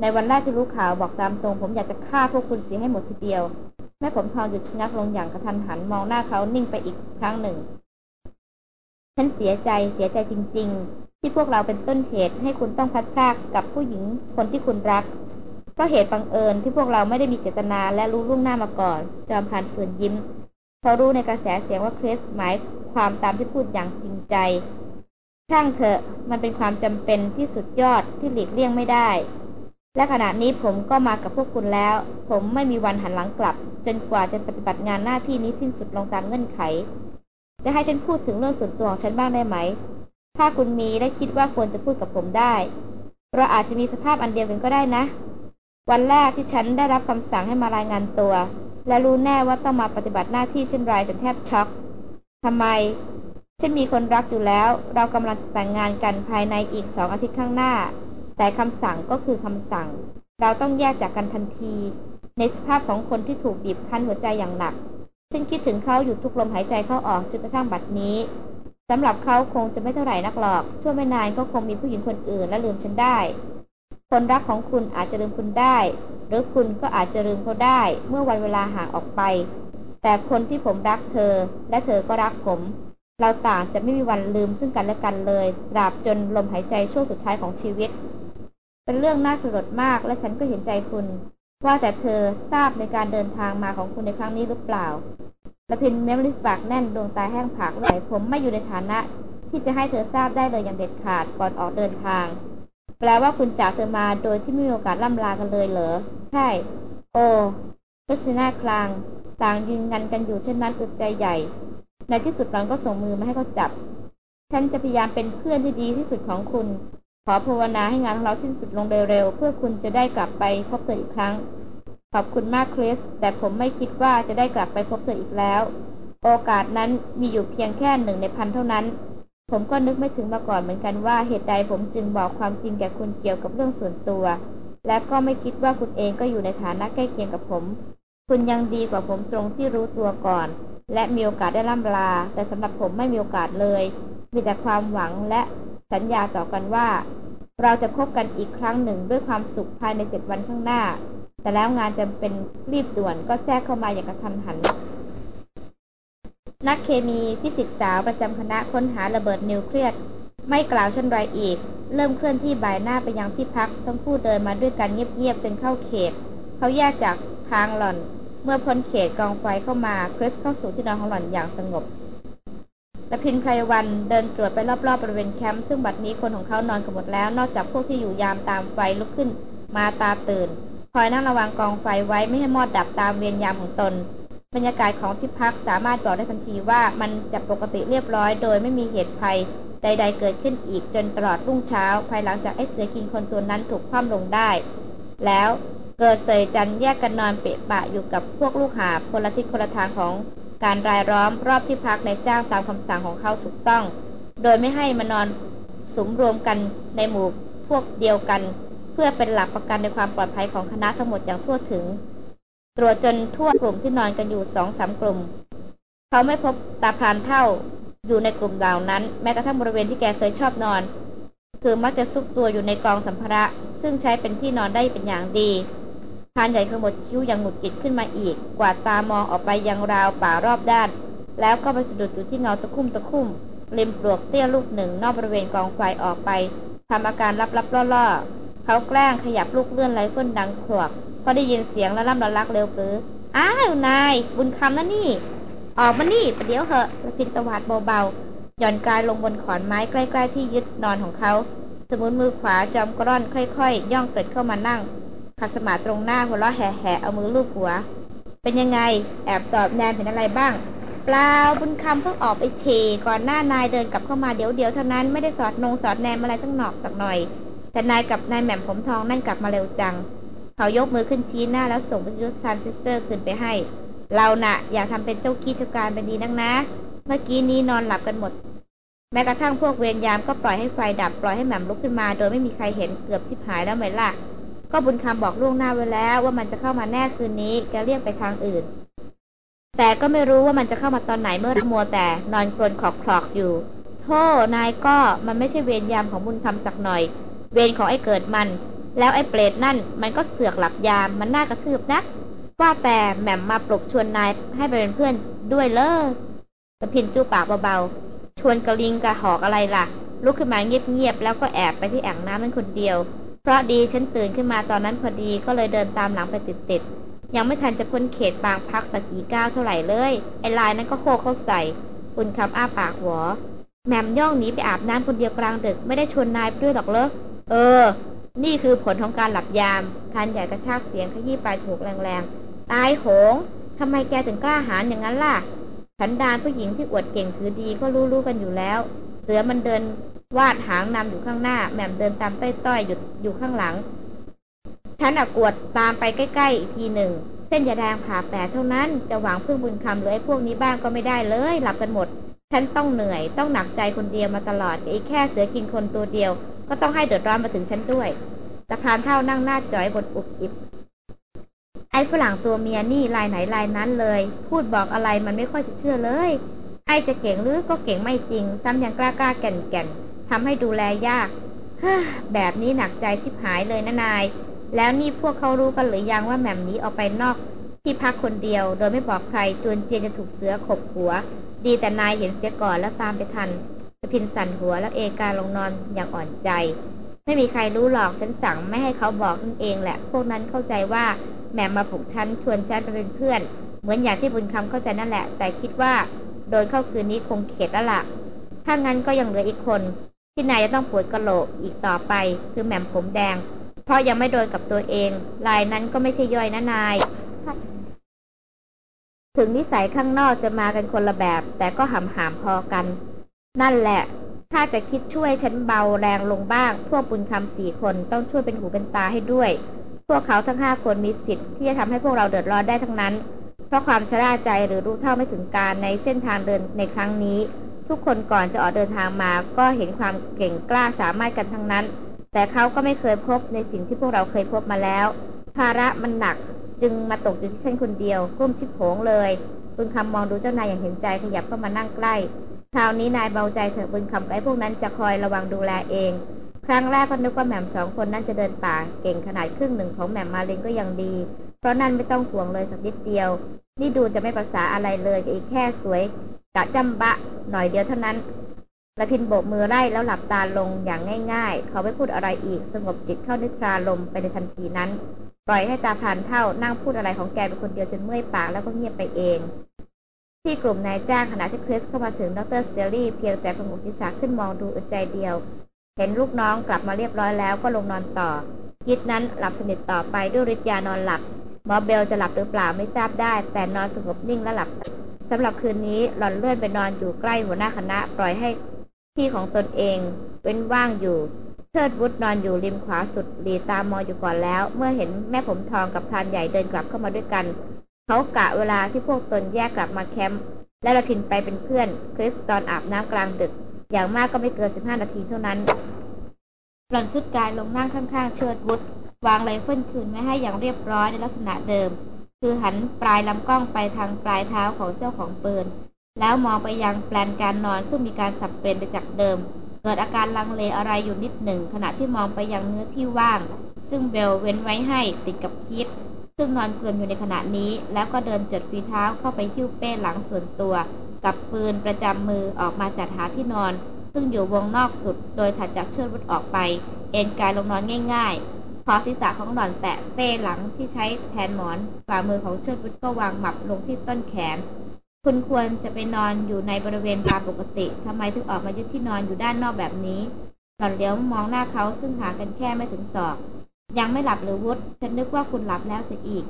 ในวันแรกที่รู้ข่าวบอกตามตรง ผมอยากจะฆ่าพวกคุณเสียให้หมดทีเดียว แม่ผมทองหยุดชะงักลงอย่างกระทันหันมองหน้าเขานิ่งไปอีกครั้งหนึ่ง ฉันเสียใจเสียใจจริง ๆ ที่พวกเราเป็นต้นเหตุให้คุณต้องพัดพรากกับผู้หญิงคนที่คุณรักเพราะเหตุบังเอิญที่พวกเราไม่ได้มีเจตนาและรู้ล่วงหน้ามาก่อน จอมพันฝืนยิ้ม เขารู้ในกระแสเสียงว่าเครสหมายความตามที่พูดอย่างจริงใจช่างเถอะมันเป็นความจำเป็นที่สุดยอดที่หลีกเลี่ยงไม่ได้ และขณะนี้ผมก็มากับพวกคุณแล้ว ผมไม่มีวันหันหลังกลับ จนกว่าจะปฏิบัติงานหน้าที่นี้สิ้นสุดลงตามเงื่อนไข จะให้ฉันพูดถึงเรื่องส่วนตัวของฉันบ้างได้ไหม ถ้าคุณมีและคิดว่าควรจะพูดกับผมได้ เราอาจจะมีสภาพอันเดียวกันก็ได้นะ วันแรกที่ฉันได้รับคำสั่งให้มารายงานตัว และรู้แน่ว่าต้องมาปฏิบัติหน้าที่เช่นไรฉันแทบช็อกทำไมฉันมีคนรักอยู่แล้ว เรากำลังจะแต่งงานกันภายในอีกสองอาทิตย์ข้างหน้า แต่คำสั่งก็คือคำสั่ง เราต้องแยกจากกันทันที ในสภาพของคนที่ถูกบีบคั้นหัวใจอย่างหนัก ฉันคิดถึงเขาอยู่ทุกลมหายใจเข้าออกจนกระทั่งบัดนี้สำหรับเขาคงจะไม่เท่าไหร่นักหรอก ชั่วไม่นานก็คงมีผู้หญิงคนอื่นและลืมฉันได้ คนรักของคุณอาจจะลืมคุณได้ หรือคุณก็อาจจะลืมเขาได้ เมื่อวันเวลาห่างออกไป แต่คนที่ผมรักเธอ และเธอก็รักผม เราต่างจะไม่มีวันลืมซึ่งกันและกันเลยตราบจนลมหายใจช่วงสุดท้ายของชีวิต เป็นเรื่องน่าสลดมากและฉันก็เห็นใจคุณ ว่าแต่เธอทราบในการเดินทางมาของคุณในครั้งนี้หรือเปล่ารพินทร์เม้มริมฝีปากแน่นดวงตาแห้งผากไหลผมไม่อยู่ในฐานะ ที่จะให้เธอทราบได้เลยอย่างเด็ดขาดก่อนออกเดินทาง แปลว่าคุณจากเธอมาโดยที่ไม่มีโอกาสล่ำลากันเลยเหรอ ใช่ โอ้คริสติน่าคลาง ต่างยืนยันกันอยู่เช่นนั้นอึดใจใหญ่ ในที่สุดหลอนก็ส่งมือมาให้เขาจับ ฉันจะพยายามเป็นเพื่อนที่ดีที่สุดของคุณ ขอภาวนาให้งานของเราสิ้นสุดลงเร็วๆ เพื่อคุณจะได้กลับไปพบเธออีกครั้ง ขอบคุณมากคริส แต่ผมไม่คิดว่าจะได้กลับไปพบเธออีกแล้ว โอกาสนั้นมีอยู่เพียงแค่หนึ่งในพันเท่านั้น ผมก็นึกไม่ถึงมาก่อนเหมือนกันว่าเหตุใดผมจึงบอกความจริงแก่คุณเกี่ยวกับเรื่องส่วนตัว และก็ไม่คิดว่าคุณเองก็อยู่ในฐานะใกล้เคียงกับผม คุณยังดีกว่าผมตรงที่รู้ตัวก่อน และมีโอกาสได้ล่ำลา แต่สำหรับผมไม่มีโอกาสเลย มีแต่ความหวังและสัญญาต่อกันว่า เราจะพบกันอีกครั้งหนึ่งด้วยความสุขภายในเจ็ดวันข้างหน้า แต่แล้วงานจำเป็นรีบด่วนก็แทรกเข้ามาอย่างกระทันหัน นักเคมีฟิสิกส์สาวประจำคณะค้นหาระเบิดนิวเคลียร์ไม่กล่าวเช่นไรอีก เริ่มเคลื่อนที่บ่ายหน้าไปยังที่พัก ทั้งคู่เดินมาด้วยกันเงียบๆจนเข้าเขต เขาแยกจากทางหล่อน เมื่อพ้นเขตกองไฟเข้ามาคริสเข้าสู่ที่นอนของหล่อนอย่างสงบแต่รพินทร์ ไพรวันเดินตรวจไปรอบๆบริเวณแคมป์ซึ่งบัดนี้คนของเขานอนกันหมดแล้ว นอกจากพวกที่อยู่ยามตามไฟลุกขึ้นมาตาตื่นคอยนั่งระวังกองไฟไว้ไม่ให้มอดดับตามเวียนยามของตน บรรยากาศของที่พักสามารถบอกได้ทันทีว่ามันจะปกติเรียบร้อย โดยไม่มีเหตุภัยใด ๆ เกิดขึ้นอีกจนตลอดรุ่งเช้า ภายหลังจากไอ้เสือกินคนตัวนั้นถูกคว่ำลงได้ แล้วเกิดเสยจันแยกกันนอนเปะปะอยู่กับพวกลูกหาคนละทิศคนละทางของการรายล้อมรอบที่พักในจ้างตามคำสั่งของเขาถูกต้อง โดยไม่ให้มานอนสุมรวมกันในหมู่พวกเดียวกัน เพื่อเป็นหลักประกันในความปลอดภัยของคณะทั้งหมดอย่างทั่วถึง ตรวจจนทั่วกลุ่มที่นอนกันอยู่สองสามกลุ่ม เขาไม่พบตาพรานเท่าอยู่ในกลุ่มเหล่านั้น แม้กระทั่งบริเวณที่แกเคยชอบนอน คือมักจะซุกตัวอยู่ในกองสัมภาระ ซึ่งใช้เป็นที่นอนได้เป็นอย่างดีพานใหญ่ขมวดคิ้วอยังหงุดหงิดขึ้นมาอีก กวาดตามองออกไปยังราวป่ารอบด้าน แล้วก็ไปสะดุดอยู่ที่เงาตะคุ่มตะคุ่มริมปลวกเตี้ยลูกหนึ่งนอกบริเวณกองไฟออกไปทำอาการลับๆล่อๆเขาแกล้งขยับลูกเลื่อนไรเฟิลดังขวก พอได้ยินเสียงแล้วล่ำระลักเร็วปรืออ้าวนาย บุญคำนะนี่ ออกมานี่ประเดี๋ยวเหอะระพินตวาดเบาๆหย่อนกายลงบนขอนไม้ใกล้ๆที่ยึดนอนของเขา สมุนมือขวาจอมกร่อนค่อยๆ ย่องเกิดเข้ามานั่งขัดสมาตรงหน้าหัวเราะแห่ๆเอามือลูบหัว เป็นยังไงแอบสอดแนมเป็นอะไรบ้างเปล่าบุญคำเพิ่งออกไปเชก่อนหน้านายเดินกลับเข้ามาเดี๋ยวเดียวเท่านั้นไม่ได้สอดนงสอดแนมอะไรตั้งหนอกสักหน่อย แต่นายกับนายแหม่มผมทองนั่นกลับมาเร็วจัง เขายกมือขึ้นชี้หน้าแล้วส่งวิทยุทรานซิสเตอร์ขึ้นไปให้ เรานะ่ะ อยากทำเป็นเจ้ากี้เจ้าการเป็นดีนักนะ เมื่อกี้นี้นอนหลับกันหมด แม้กระทั่งพวกเวรยามก็ปล่อยให้ไฟดับปล่อยให้แหม่มลุกขึ้นมา โดยไม่มีใครเห็นเกือบชิบหายแล้วไหมล่ะ ก็บุญคำบอกล่วงหน้าไว้แล้ว ว่ามันจะเข้ามาแน่คืนนี้แกเรียกไปทางอื่น แต่ก็ไม่รู้ว่ามันจะเข้ามาตอนไหนเมื่อมัวแต่ นอนกรนขอกคลอกอยู่โธ่นายก็มันไม่ใช่เวรยามของบุญคำสักหน่อย เวรของไอ้เกิดมัน แล้วไอ้เปรตนั่นมันก็เสือกหลับยามมันน่ากระทืบนะว่าแต่แหม่มมาปลุกชวนนายให้ไปเป็นเพื่อนด้วยเลยกระพินจู้ปากเบาๆ ชวนกระลิงกระหอกอะไรล่ะ ลุกขึ้นมาเงียบๆ แล้วก็แอบไปที่แอ่งน้ำนั้นคนเดียว เพราะดีฉันตื่นขึ้นมาตอนนั้นพอดีก็เลยเดินตามหลังไปติดๆ ยังไม่ทันจะพ้นเขตบางพักสักกี่ก้าวเท่าไหร่เลย ไอ้ลายนั้นก็โคกเข้าใส่บุญคำอ้าปากหัวแหม่มย่องหนีไปอาบน้ำคนเดียวกลางดึกไม่ได้ชวนนายไปด้วยหรอกเลอเออ นี่คือผลของการหลับยามพันใหญ่กระชากเสียงขยี้ปลายถูกแรงๆ ตายโหงทำไมแกถึงกล้าหาญอย่างนั้นล่ะฉันดานผู้หญิงที่อวดเก่งถือดีก็รู้ๆกันอยู่แล้ว เสือมันเดินวาดหางนำอยู่ข้างหน้า แหม่มเดินตามต้อยๆหยุดอยู่ข้างหลัง ฉันอกวดตามไปใกล้ๆอีกทีหนึ่ง เส้นยาแดงผ่าแปดเท่านั้น จะหวังพึ่งบุญคำเลยพวกนี้บ้างก็ไม่ได้เลย หลับกันหมด ฉันต้องเหนื่อย ต้องหนักใจคนเดียวมาตลอดไอีกแค่เสือกินคนตัวเดียว ก็ต้องให้เดือดร้อนมาถึงฉันด้วยสะพานเท่านั่งหน้าจอยบนอุบอิบ ไอ้ฝรั่งตัวเมียนี่ลายไหนลายนั้นเลย พูดบอกอะไรมันไม่ค่อยจะเชื่อเลย ไอ้จะเก่งหรือก็เก่งไม่จริง ซ้ำยังกล้ากล้าแก่นแก่นทำให้ดูแลยากแบบนี้หนักใจชิบหายเลยนะนาย แล้วนี่พวกเขารู้กันหรือยังว่าแหม่มนี้ออกไปนอกที่พักคนเดียว โดยไม่บอกใครจวนเจียนจะถูกเสือขบหัว ดีแต่นายเห็นเสียก่อนแล้วตามไปทันสพินสั่นหัวแล้วเอกาลงนอนอย่างอ่อนใจ ไม่มีใครรู้หรอกฉันสั่งไม่ให้เขาบอกนั่นเองแหละ พวกนั้นเข้าใจว่าแหม่มมาผูกฉันชวนฉันไปเป็นเพื่อน เหมือนอย่างที่บุญคำเข้าใจนั่นแหละ แต่คิดว่าโดยเข้าคืนนี้คงเข็ดแล้วละ่ะ ถ้างั้นก็ยังเหลืออีกคน ที่นายจะต้องปวดกระโหลกอีกต่อไป คือแหม่มผมแดง เพราะยังไม่โดนกับตัวเองลายนั้นก็ไม่ใช่ย่อยนะนาย ถึงนิสัยข้างนอกจะมากันคนละแบบ แต่ก็หำหามพอกัน นั่นแหละ ถ้าจะคิดช่วยฉันเบาแรงลงบ้าง พวกบุญคำสี่คนต้องช่วยเป็นหูเป็นตาให้ด้วย พวกเขาทั้งห้าคนมีสิทธิ์ที่จะทำให้พวกเราเดือดร้อนได้ทั้งนั้น เพราะความชราใจหรือรู้เท่าไม่ถึงการในเส้นทางเดินในครั้งนี้ ทุกคนก่อนจะออกเดินทางมา ก็เห็นความเก่งกล้าสามารถกันทั้งนั้น แต่เขาก็ไม่เคยพบในสิ่งที่พวกเราเคยพบมาแล้ว ภาระมันหนัก จึงมาตกอยู่ที่ฉันคนเดียวกุ้มชิบโผงเลยบุญคำมองดูเจ้านายอย่างเห็นใจขยับเข้ามานั่งใกล้คราวนี้นายเบาใจเถอะบุญคำไอ้พวกนั้นจะคอยระวังดูแลเอง ครั้งแรกก็นึกว่าแหม่มสองคนนั้นจะเดินป่าเก่งขนาดครึ่งหนึ่งของแหม่มมาเลงก็ยังดี เพราะนั่นไม่ต้องห่วงเลยสักนิดเดียว นี่ดูจะไม่ภาษาอะไรเลยอีกแค่สวยกะจำบะหน่อยเดียวเท่านั้น ละพินโบกมือไล่แล้วหลับตาลงอย่างง่ายๆ เขาไม่พูดอะไรอีก สงบจิตเข้านิทราลมไปในทันทีนั้น ปล่อยให้ตาพานเท่านั่งพูดอะไรของแกเป็นคนเดียวจนเมื่อยปากแล้วก็เงียบไปเอง ที่กลุ่มนายจ้างขณะที่คริสเข้ามาถึงดรสเตอรี่เพียงแต่พงกศีรษะขึ้นมองดูอึดใจเดียว เห็นลูกน้องกลับมาเรียบร้อยแล้วก็ลงนอนต่อกิดนั้นหลับสนิทต่อไปด้วยฤทธิ์ยานอนหลับหมอเบลจะหลับหรือเปล่าไม่ทราบได้ แต่นอนสงบนิ่งและหลับสำหรับคืนนี้หล่อนเลื่อนไปนอนอยู่ใกล้หัวหน้าคณะ ปล่อยให้ ที่ของตนเอง เว้นว่างอยู่ เชิดวุฒนอนอยู่ริมขวาสุดหรี่ตามองอยู่ก่อนแล้ว เมื่อเห็นแม่ผมทองกับพรานใหญ่เดินกลับเข้ามาด้วยกัน เขากะเวลาที่พวกตนแยกกลับมาแคมป์และรพินทร์ไปเป็นเพื่อน คริสตอนอาบน้ำกลางดึก อย่างมากก็ไม่เกินสิบห้านาทีเท่านั้นหล่อนทรุดกายลงนั่งข้างๆ เชิดวุฒวางไรเฟิลคืนไว้ให้อย่างเรียบร้อยในลักษณะเดิม คือหันปลายลำกล้องไปทางปลายเท้าของเจ้าของปืน แล้วมองไปยังแปลนการนอนซึ่งมีการสับเปลี่ยนไปจากเดิม เกิดอาการลังเลอะไรอยู่นิดหนึ่ง ขณะที่มองไปยังเนื้อที่ว่าง ซึ่งเบลเว้นไว้ให้ติดกับคิด ซึ่งนอนเพลินอยู่ในขณะนี้ แล้วก็เดินจดฝีเท้าเข้าไปหิ้วเป้หลังส่วนตัว กับปืนประจำมือออกมาจัดหาที่นอน ซึ่งอยู่วงนอกสุด โดยถัดจากเชิดวุฒออกไป เอนกายลงนอนง่ายๆพอศีรษะของหล่อนแตะเป้หลังที่ใช้แทนหมอนฝ่ามือของเชิดวุฒก็วางหมับลงที่ต้นแขน คุณควรจะไปนอนอยู่ในบริเวณตามปกติทำไมถึงออกมายึดที่นอนอยู่ด้านนอกแบบนี้ หล่อนเลี้ยวมองหน้าเขาซึ่งห่างกันแค่ไม่ถึงศอก ยังไม่หลับหรือวุฒฉันนึกว่าคุณหลับแล้วเสียอีก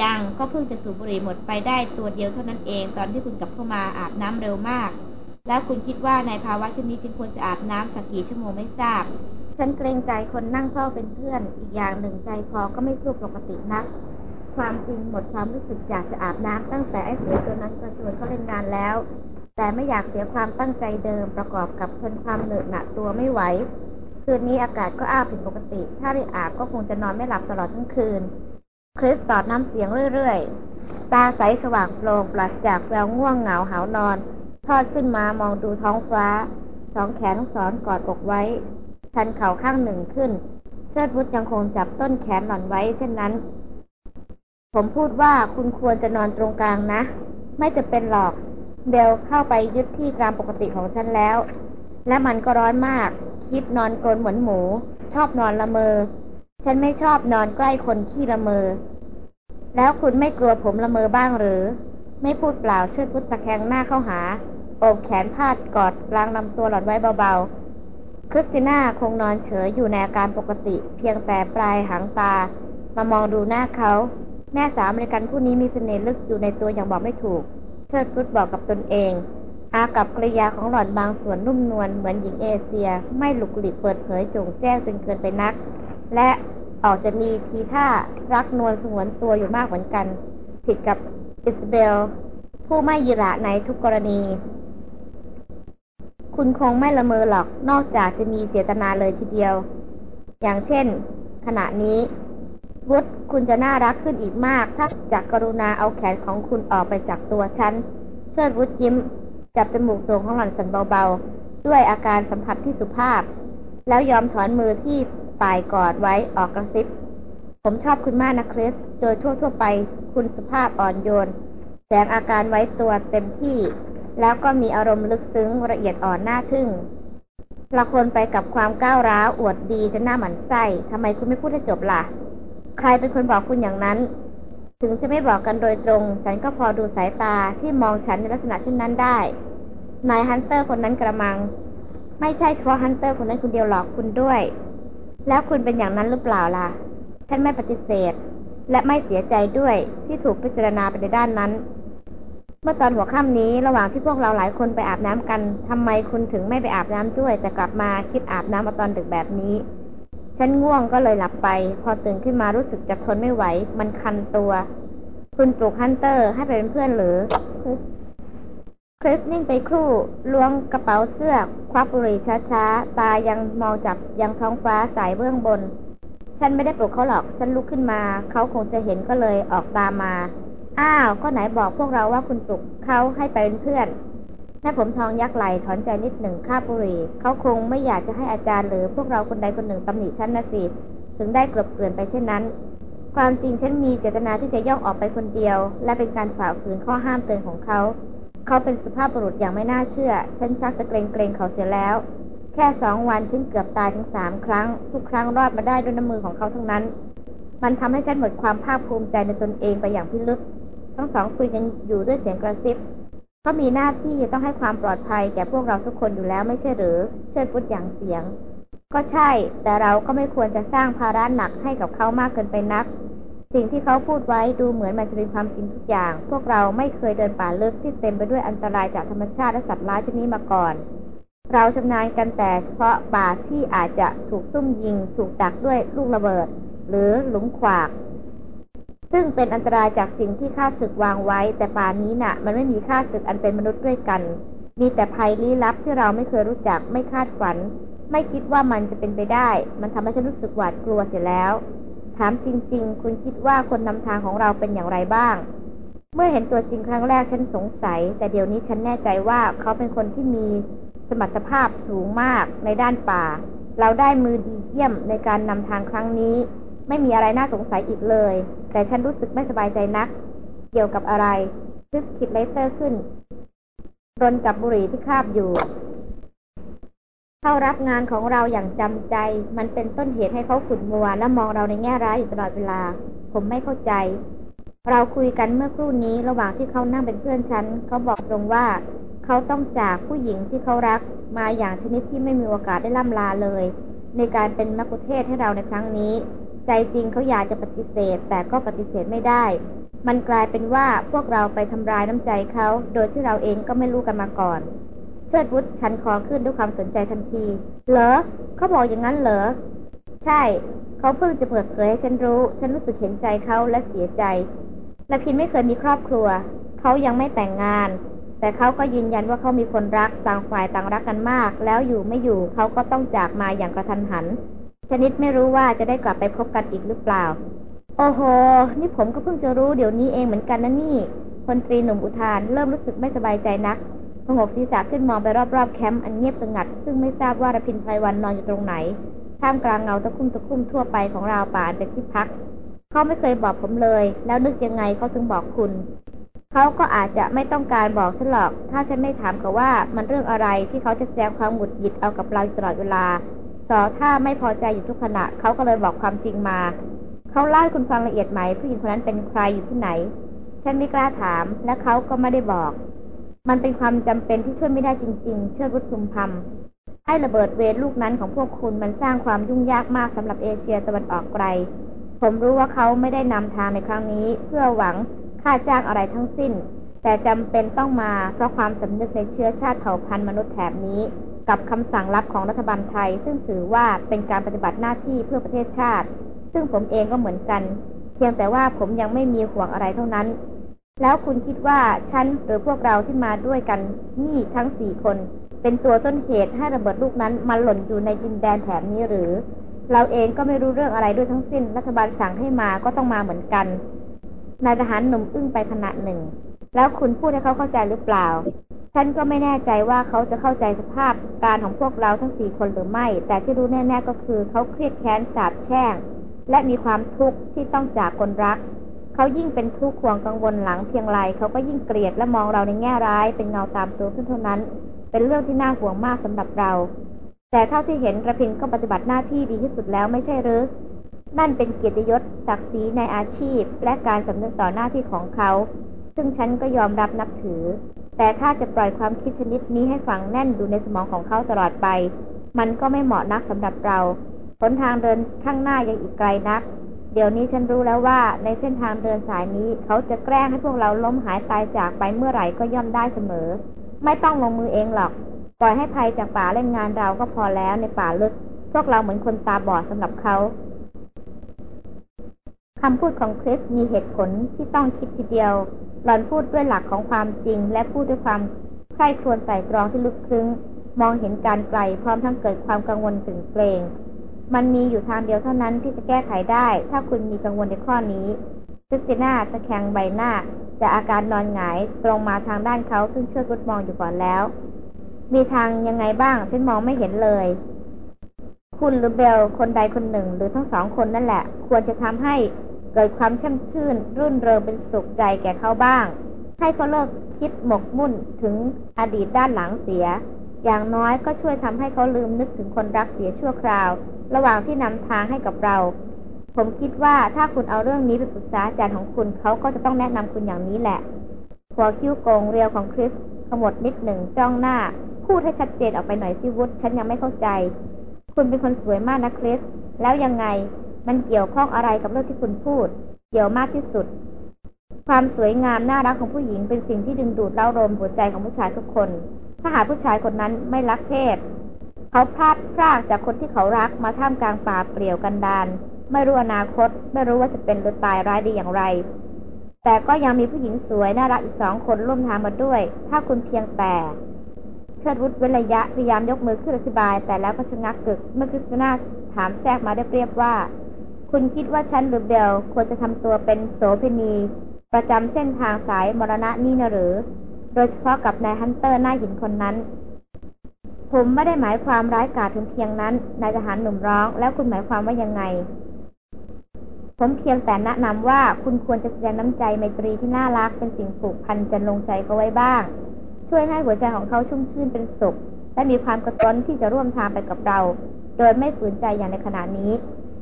ยังก็เพิ่งจะสูบบุหรี่หมดไปได้ตัวเดียวเท่านั้นเอง ตอนที่คุณกลับเข้ามาอาบน้ำเร็วมาก แล้วคุณคิดว่าในภาวะเช่นนี้คุณควรจะอาบน้ำสักกี่ชั่วโมงไม่ทราบ ฉันเกรงใจคนนั่งเฝ้าเป็นเพื่อน อีกอย่างหนึ่งใจคอก็ไม่สู้ปกตินัก ความจริงหมดความรู้สึกอยากจะอาบน้ำตั้งแต่ไอ้เสือตัวนั้นกระชวนเขาเล่นงานแล้ว แต่ไม่อยากเสียความตั้งใจเดิมประกอบกับทนความเหนื่อยหนักตัวไม่ไหว คืนนี้อากาศก็อ้าผิดปกติ ถ้าริอาบก็คงจะนอนไม่หลับตลอดทั้งคืน คริสตอบน้ำเสียงเรื่อยๆ ตาใสสว่างโปร่งปราศจากแววง่วงเหงาหานอน ทอดขึ้นมามองดูท้องฟ้า สองแขนสอนกอดอกไว้ ชันเข่าข้างหนึ่งขึ้น เชิดวุฒยังคงจับต้นแขนหล่อนไว้เช่นนั้น ผมพูดว่าคุณควรจะนอนตรงกลางนะ ไม่จะเป็นหรอกเบลเข้าไปยึดที่ตามปกติของฉันแล้ว และมันก็ร้อนมาก คิดนอนกรนเหมือนหมู ชอบนอนละเมอ ฉันไม่ชอบนอนใกล้คนขี้ละเมอ แล้วคุณไม่กลัวผมละเมอบ้างหรือ ไม่พูดเปล่าเชิดพุทธตะแคงหน้าเข้าหา โอบแขนพาดกอดกลางลำตัวหล่อนไว้เบาๆ คริสติน่าคงนอนเฉยอยู่ในอาการปกติ เพียงแต่ปลายหางตา มามองดูหน้าเขา แม่สาวอเมริกันผู้นี้มีเสน่ห์ลึกอยู่ในตัวอย่างบอกไม่ถูก เชิดวุฒบอกกับตนเอง อากับกริยาของหล่อนบางส่วนนุ่มนวลเหมือนหญิงเอเชีย ไม่หลุกหลิกเปิดเผยโจ่งแจ้งจนเกินไปนัก และออกจะมีทีท่ารักนวลสงวนตัวอยู่มากเหมือนกัน ผิดกับอิสเบล ผู้ไม่ยี่หระในทุกกรณี คุณคงไม่ละเมอหรอกนอกจากจะมีเจตนาเลยทีเดียว อย่างเช่น ขณะนี้ วุฒคุณจะน่ารักขึ้นอีกมาก ถ้าจากกรุณาเอาแขนของคุณออกไปจากตัวฉัน เชิดวุฒยิ้ม จับจมูกโด่งของหล่อนสั่นเบาๆ ด้วยอาการสัมผัสที่สุภาพ แล้วยอมถอนมือที่ป่ายกอดไว้ออกกระซิบ ผมชอบคุณมากนะคริส โดยทั่วๆไป คุณสุภาพอ่อนโยน แสดงอาการไว้ตัวเต็มที่ แล้วก็มีอารมณ์ลึกซึ้งละเอียดอ่อนน่าทึ่งระคนไปกับความก้าวร้าวอวดดีจนน่าหมั่นไส้ทำไมคุณไม่พูดให้จบล่ะ ใครเป็นคนบอกคุณอย่างนั้น ถึงจะไม่บอกกันโดยตรง ฉันก็พอดูสายตาที่มองฉันในลักษณะเช่นนั้นได้ นาย hunter คนนั้นกระมัง ไม่ใช่เฉพาะ hunter คนนั้นคนเดียวหรอกคุณด้วย แล้วคุณเป็นอย่างนั้นหรือเปล่าล่ะ ฉันไม่ปฏิเสธ และไม่เสียใจด้วยที่ถูกพิจารณาไปในด้านนั้น เมื่อตอนหัวค่ำนี้ระหว่างที่พวกเราหลายคนไปอาบน้ำกันทำไมคุณถึงไม่ไปอาบน้ำด้วย แต่กลับมาคิดอาบน้ำมาตอนดึกแบบนี้ ฉันง่วงก็เลยหลับไป พอตื่นขึ้นมารู้สึกจะทนไม่ไหว มันคันตัว คุณปลุกฮันเตอร์ให้ไปเป็นเพื่อนหรือคริสนิ่งไปครู่ล้วงกระเป๋าเสื้อ ควักบุหรี่ช้าๆ ตายังมองจับยังท้องฟ้าสายเบื้องบน ฉันไม่ได้ปลุกเขาหรอก ฉันลุกขึ้นมา เขาคงจะเห็นก็เลยออกตามมา อ้าว ก็ไหนบอกพวกเราว่าคุณปลุกเขาให้ไปเป็นเพื่อน แม่ผมทองยักไหลถอนใจนิดหนึ่งข้าบุรีเขาคงไม่อยากจะให้อาจารย์หรือพวกเราคนใดคนหนึ่งตำหนิฉันนะสิถึงได้กลบเกลื่อนไปเช่นนั้น ความจริงฉันมีเจตนาที่จะย่องออกไปคนเดียว และเป็นการฝ่าฝืนข้อห้ามเตือนของเขา เขาเป็นสุภาพบุรุษอย่างไม่น่าเชื่อ ฉันชักจะเกรงเกรงเขาเสียแล้ว แค่สองวันฉันเกือบตายถึงสามครั้ง ทุกครั้งรอดมาได้ด้วยน้ำมือของเขาทั้งนั้น มันทำให้ฉันหมดความภาคภูมิใจในตนเองไปอย่างพิลึก ทั้งสองคุยกันอยู่ด้วยเสียงกระซิบ เขามีหน้าที่ต้องให้ความปลอดภัยแก่พวกเราทุกคนอยู่แล้วไม่ใช่หรือ เชิดพุทธอย่างเสียง ก็ใช่ แต่เราก็ไม่ควรจะสร้างภาระหนักให้กับเขามากเกินไปนัก สิ่งที่เขาพูดไว้ดูเหมือนมันจะเป็นความจริงทุกอย่าง พวกเราไม่เคยเดินป่าลึกที่เต็มไปด้วยอันตรายจากธรรมชาติและสัตว์ร้ายชนิดมาก่อน เราชำนาญกันแต่เฉพาะป่าที่อาจจะถูกซุ่มยิง ถูกดักด้วยลูกระเบิด หรือหลุมขวาก ซึ่งเป็นอันตรายจากสิ่งที่ข้าศึกวางไว้ แต่ป่านี้น่ะ มันไม่มีข้าศึกอันเป็นมนุษย์ด้วยกัน มีแต่ภัยลี้ลับที่เราไม่เคยรู้จักไม่คาดฝัน ไม่คิดว่ามันจะเป็นไปได้ มันทำให้ฉันรู้สึกหวาดกลัวเสียแล้ว ถามจริง ๆ คุณคิดว่าคนนำทางของเราเป็นอย่างไรบ้าง เมื่อเห็นตัวจริงครั้งแรกฉันสงสัย แต่เดี๋ยวนี้ฉันแน่ใจว่าเขาเป็นคนที่มีสมรรถภาพสูงมากในด้านป่า เราได้มือดีเยี่ยมในการนำทางครั้งนี้ ไม่มีอะไรน่าสงสัยอีกเลย แต่ฉันรู้สึกไม่สบายใจนัก เกี่ยวกับอะไรคริสคิดเลเตอร์ขึ้น รนกับบุหรี่ที่คาบอยู่ เข้ารับงานของเราอย่างจำใจ มันเป็นต้นเหตุให้เขาขุดมัว และมองเราในแง่ร้ายอยู่ตลอดเวลา ผมไม่เข้าใจ เราคุยกันเมื่อครู่นี้ระหว่างที่เขานั่งเป็นเพื่อนฉัน เขาบอกตรงว่า เขาต้องจากผู้หญิงที่เขารัก มาอย่างชนิดที่ไม่มีโอกาสได้ล่ำลาเลย ในการเป็นมักคุเทศให้เราในครั้งนี้ ใจจริงเขาอยากจะปฏิเสธ แต่ก็ปฏิเสธไม่ได้ มันกลายเป็นว่าพวกเราไปทำร้ายน้ำใจเขา โดยที่เราเองก็ไม่รู้กันมาก่อน เชิดวุฒิชันคอขึ้นด้วยความสนใจทันที เหรอเขาบอกอย่างนั้นเหรอ ใช่ เขาเพิ่งจะเปิดเผยให้ฉันรู้ ฉันรู้สึกเห็นใจเขาและเสียใจและพินไม่เคยมีครอบครัว เขายังไม่แต่งงาน แต่เขาก็ยืนยันว่าเขามีคนรัก ต่างฝ่ายต่างรักกันมาก แล้วอยู่ไม่อยู่เขาก็ต้องจากมาอย่างกระทันหัน ชนิดไม่รู้ว่าจะได้กลับไปพบกันอีกหรือเปล่า โอ้โห นี่ผมก็เพิ่งจะรู้เดี๋ยวนี้เองเหมือนกันนะนี่พลตรีหนุ่มอุทานเริ่มรู้สึกไม่สบายใจนักพงกศีรษะขึ้นมองไปรอบๆแคมป์อันเงียบสงัด ซึ่งไม่ทราบว่ารพินไพรวันนอนอยู่ตรงไหน ท่ามกลางเงาตะคุ่มตะคุ่มทั่วไปของราวป่าเป็นที่พัก เขาไม่เคยบอกผมเลย แล้วนึกยังไงเขาถึงบอกคุณ เขาก็อาจจะไม่ต้องการบอกฉันหรอก ถ้าฉันไม่ถามเขาว่ามันเรื่องอะไรที่เขาจะแสดงความหงุดหงิดเอากับเราตลอดเวลา สอถ้าไม่พอใจอยู่ทุกขณะ เขาก็เลยบอกความจริงมา เขาเล่าให้คุณฟังละเอียดไหม ผู้หญิงคนนั้นเป็นใครอยู่ที่ไหน ฉันไม่กล้าถาม และเขาก็ไม่ได้บอก มันเป็นความจำเป็นที่ช่วยไม่ได้จริง ๆ เชื่อรุดคุมพำให้ระเบิดเวทลูกนั้นของพวกคุณมันสร้างความยุ่งยากมากสำหรับเอเชียตะวันออกไกล ผมรู้ว่าเขาไม่ได้นำทางในครั้งนี้ เพื่อหวังค่าจ้างอะไรทั้งสิ้น แต่จำเป็นต้องมาเพราะความสำนึกในเชื้อชาติเผ่าพันธุ์มนุษย์แถบนี้ กับคำสั่งลับของรัฐบาลไทย ซึ่งถือว่าเป็นการปฏิบัติหน้าที่เพื่อประเทศชาติ ซึ่งผมเองก็เหมือนกัน เพียงแต่ว่าผมยังไม่มีห่วงอะไรเท่านั้น แล้วคุณคิดว่าฉันหรือพวกเราที่มาด้วยกันนี่ทั้งสี่คน เป็นตัวต้นเหตุให้ระเบิดลูกนั้นมาหล่นอยู่ในดินแดนแถบนี้หรือ เราเองก็ไม่รู้เรื่องอะไรด้วยทั้งสิ้น รัฐบาลสั่งให้มาก็ต้องมาเหมือนกันนายทหารหนุ่มอึ้งไปขณะหนึ่ง แล้วคุณพูดให้เขาเข้าใจหรือเปล่า ฉันก็ไม่แน่ใจว่าเขาจะเข้าใจสภาพการของพวกเราทั้งสี่คนหรือไม่ แต่ที่รู้แน่ ๆ ก็คือเขาเครียดแค้นสาบแช่ง และมีความทุกข์ที่ต้องจากคนรัก เขายิ่งเป็นทุกข์ห่วงกังวลหลังเพียงไรเขาก็ยิ่งเกลียดและมองเราในแง่ร้าย เป็นเงาตามตัวขึ้นเท่านั้น เป็นเรื่องที่น่าห่วงมากสำหรับเรา แต่เท่าที่เห็นกระพินก็ปฏิบัติหน้าที่ดีที่สุดแล้วไม่ใช่หรือ นั่นเป็นเกียรติยศศักดิ์ศรีในอาชีพ และการสำนึกต่อหน้าที่ของเขา ซึ่งฉันก็ยอมรับนับถือ แต่ถ้าจะปล่อยความคิดชนิดนี้ให้ฝังแน่นอยู่ในสมองของเขาตลอดไป มันก็ไม่เหมาะนักสำหรับเราหนทางเดินข้างหน้ายังอีกไกลนัก เดี๋ยวนี้ฉันรู้แล้วว่าในเส้นทางเดินสายนี้ เขาจะแกล้งให้พวกเราล้มหายตายจากไปเมื่อไหร่ก็ย่อมได้เสมอ ไม่ต้องลงมือเองหรอก ปล่อยให้ภัยจากป่าเล่นงานเราก็พอแล้วในป่าลึก พวกเราเหมือนคนตาบอดสำหรับเขาคำพูดของคริสมีเหตุผลที่ต้องคิดทีเดียว หล่อนพูดด้วยหลักของความจริง และพูดด้วยความใคร่ครวญไตร่ตรองที่ลึกซึ้ง มองเห็นการไกลพร้อมทั้งเกิดความกังวลถึงเกรงมันมีอยู่ทางเดียวเท่านั้นที่จะแก้ไขได้ ถ้าคุณมีกังวลในข้อนี้คริสติน่าตะแคงใบหน้าจะอาการนอนหงายตรงมาทางด้านเขาซึ่งเชื่อกุดมองอยู่ก่อนแล้ว มีทางยังไงบ้าง ฉันมองไม่เห็นเลย คุณหรือเบลคนใดคนหนึ่งหรือทั้งสองคนนั่นแหละ ควรจะทำให้ เกิดความช่ำชื่น รื่นเริงเป็นสุขใจแก่เขาบ้าง ให้เขาเลิกคิดหมกมุ่นถึงอดีตด้านหลังเสีย อย่างน้อยก็ช่วยทำให้เขาลืมนึกถึงคนรักเสียชั่วคราว ระหว่างที่นำทางให้กับเรา ผมคิดว่าถ้าคุณเอาเรื่องนี้ไปปรึกษาอาจารย์ของคุณเขาก็จะต้องแนะนำคุณอย่างนี้แหละหัวคิ้วโกงเรียวของคริสขมวดนิดหนึ่งจ้องหน้า พูดให้ชัดเจนออกไปหน่อยสิวุฒิฉันยังไม่เข้าใจ คุณเป็นคนสวยมากนะคริส แล้วยังไง มันเกี่ยวข้องอะไรกับเรื่องที่คุณพูด เกี่ยวมากที่สุด ความสวยงามน่ารักของผู้หญิงเป็นสิ่งที่ดึงดูดเล้ารมหัวใจของผู้ชายทุกคน ถ้าหากผู้ชายคนนั้นไม่รักเพศ เขาพลาดพลากจากคนที่เขารักมาท่ามกลางป่าเปลี่ยวกันดานไม่รู้อนาคต ไม่รู้ว่าจะเป็นหรือตายร้ายดีอย่างไร แต่ก็ยังมีผู้หญิงสวยน่ารักอีกสองคนร่วมทางมาด้วย ถ้าคุณเพียงแต่ เชิดวุฒิเว้นรยะพยายามยกมือขึ้นอธิบาย แต่แล้วก็ชะงักกึก เมื่อคริสติน่าถามแทรกมาได้เรียบว่า คุณคิดว่าฉันหรือเบลควรจะทำตัวเป็นโสเภณี ประจำเส้นทางสายมรณะนี่นะหรือ โดยเฉพาะกับนายฮันเตอร์หน้าหินคนนั้น ผมไม่ได้หมายความร้ายกาจถึงเพียงนั้น นายทหารหนุ่มร้อง แล้วคุณหมายความว่ายังไง ผมเพียงแต่แนะนำว่าคุณควรจะแสดงน้ำใจไมตรีที่น่ารักเป็นสิ่งผูกพันจะลงใจเขาไว้บ้าง ช่วยให้หัวใจของเขาชุ่มชื่นเป็นสุข และมีความกระตุ้นที่จะร่วมทางไปกับเรา โดยไม่ฝืนใจอย่างในขณะนี้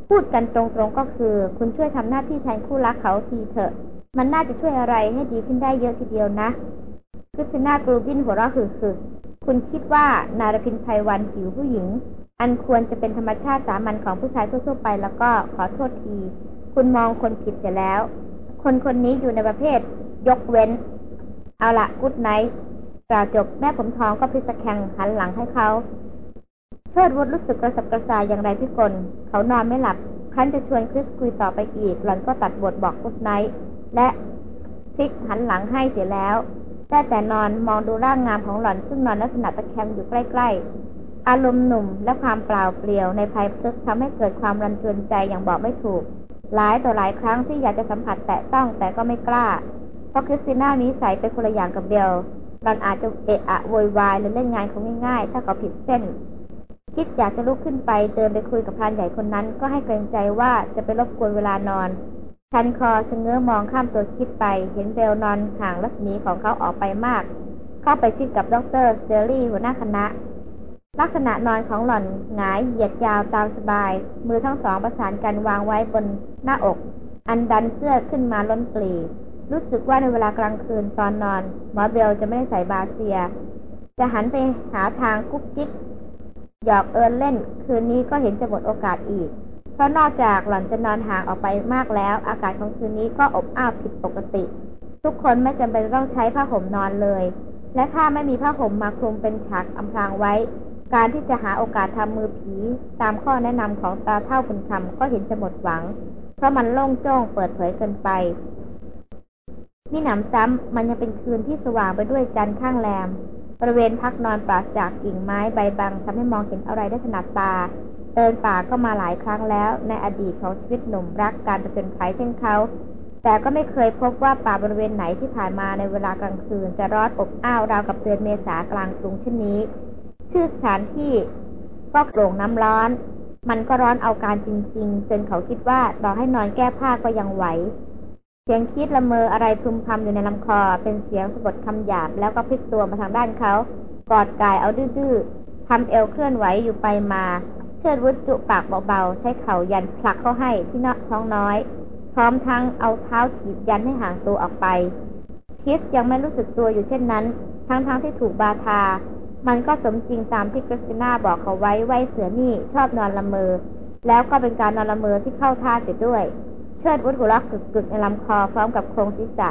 พูดกันตรงๆก็คือ คุณช่วยทำหน้าที่แทนคู่รักเขาทีเถอะ มันน่าจะช่วยอะไรให้ดีขึ้นได้เยอะทีเดียวนะคริสติน่ากรูบินหัวเราะหึ่ๆคุณคิดว่านารพินไพวันผิวผู้หญิง อันควรจะเป็นธรรมชาติสามัญของผู้ชายทั่วๆไปแล้วก็ขอโทษที คุณมองคนผิดเสียแล้ว คนคนนี้อยู่ในประเภท ยกเว้น เอาละ good night กล่าวจบแม่ผมทองก็พลิกตะแคงหันหลังให้เขา เชิดวุฒรู้สึกกระสับกระส่ายอย่างไรพิกลเขานอนไม่หลับครั้นจะชวนคริสคุยต่อไปอีก หล่อนก็ตัดบทบอก good night และพลิกหันหลังให้เสียแล้วได้แต่นอนมองดูร่างงามของหล่อนซึ่งนอนลักษณะตะแคงอยู่ใกล้ๆ อารมณ์หนุ่มและความเปล่าเปลี่ยวในภายพึกทำให้เกิดความรันจวนใจอย่างบอกไม่ถูก หลายต่อหลายครั้งที่อยากจะสัมผัสแตะต้องแต่ก็ไม่กล้า เพราะคริสติน่านี้ใส่เป็นคนละอย่างกับเบลหล่อนอาจจะเอะอะโวยวายหรือเล่นงานเขาง่ายๆ ถ้าเขาผิดเส้น คิดอยากจะลุกขึ้นไปเดินไปคุยกับพรานใหญ่คนนั้น ก็ให้เกรงใจว่าจะไปรบกวนเวลานอนชันคอชะเง้อมองข้ามตัวคิดไป เห็นเบลนอนห่างรัศมีของเขาออกไปมาก เข้าไปชิดกับดรสเตอรี่หัวหน้าคณะ ลักษณะนอนของหล่อนหงายเหยียดยาวตามสบาย มือทั้งสองประสานกันวางไว้บนหน้าอก อันดันเสื้อขึ้นมาล้นปลีรู้สึกว่าในเวลากลางคืนตอนนอนหมอเบลจะไม่ได้ใส่บาเซีย จะหันไปหาทางกุ๊กกิ๊ก หยอกเอินเล่น คืนนี้ก็เห็นจะหมดโอกาสอีก เพราะนอกจากหล่อนจะนอนห่างออกไปมากแล้ว อากาศของคืนนี้ก็อบอ้าวผิดปกติ ทุกคนไม่จำเป็นต้องใช้ผ้าห่มนอนเลย และถ้าไม่มีผ้าห่มมาคลุมเป็นฉากอำพรางไว้ การที่จะหาโอกาสทำมือผี ตามข้อแนะนำของตาเท่าบุญคำก็เห็นจะหมดหวัง เพราะมันโล่งโจ้งเปิดเผยเกินไปมีหนำซ้ำมันยังเป็นคืนที่สว่างไปด้วยจันทร์ข้างแรม บริเวณพักนอนปราศจากกิ่งไม้ใบบังทำให้มองเห็นอะไรได้ถนัดตา เดินป่าก็มาหลายครั้งแล้ว ในอดีตของชีวิตหนุ่มรักการประจนภัยเช่นเขา แต่ก็ไม่เคยพบว่าป่าบริเวณไหนที่ผ่านมาในเวลากลางคืน จะร้อนอบอ้าวราวกับเดือนเมษากลางกรุงเช่นนี้ ชื่อสถานที่ก็โปร่งน้ำร้อน มันก็ร้อนเอาการจริง ๆ จนเขาคิดว่าต่อให้นอนแก้ผ้าก็ยังไหว สียงคิดละเมออะไรพึมพำอยู่ในลำคอ เป็นเสียงสะกดคำหยาบ แล้วก็พลิกตัวมาทางด้านเขา กอดกายเอาดื้อๆทำเอวเคลื่อนไหวอยู่ไปมา เชิดวุฒจุปากเบาๆ ใช้เข่ายันผลักเข้าให้ที่นท้องน้อย พร้อมทั้งเอาเท้าถีบยันให้ห่างตัวออกไป คิสยังไม่รู้สึกตัวอยู่เช่นนั้น ทั้งๆทที่ถูกบาทา มันก็สมจริงตามที่คริสติน่าบอกเขาไว้ไว้เสือนี่ชอบนอนละเมอ แล้วก็เป็นการนอนละเมอที่เข้าท่าเสียด้วย เชิดวุฒหัวเราะกึกในลำคอพร้อมกับโครงศีรษะ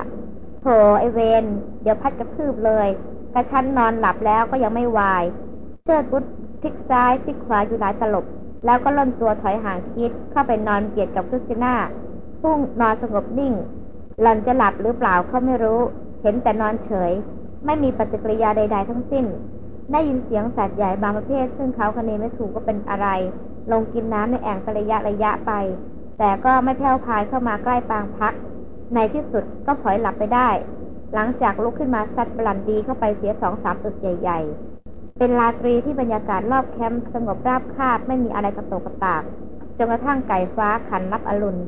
โถไอเวนเดี๋ยวพัดกระทืบเลยกระชั้นนอนหลับแล้วก็ยังไม่วายเชิดวุฒพลิกซ้ายพลิกขวาอยู่หลายตลบ แล้วก็ล่นตัวถอยห่างคิดเข้าไปนอนเกียดกับคริสติน่าพุ่งนอนสงบนิ่ง หล่อนจะหลับหรือเปล่าเขาไม่รู้ เห็นแต่นอนเฉย ไม่มีปฏิกิริยาใด ๆ ทั้งสิ้น ได้ยินเสียงสัตว์ใหญ่บางประเภท ซึ่งเขาคเนไม่ถูกก็เป็นอะไร ลงกินน้ำในแอ่งไประยะระยะไป แต่ก็ไม่แผ่วพายเข้ามาใกล้ปางพัก ในที่สุดก็ถอยหลับไปได้ หลังจากลุกขึ้นมาซัดบลันดีเข้าไปเสียสองสามตึกใหญ่ ๆ เป็นราตรีที่บรรยากาศรอบแคมป์สงบราบคาบไม่มีอะไรกระโตกกระตากจนกระทั่งไก่ฟ้าขันรับอรุณ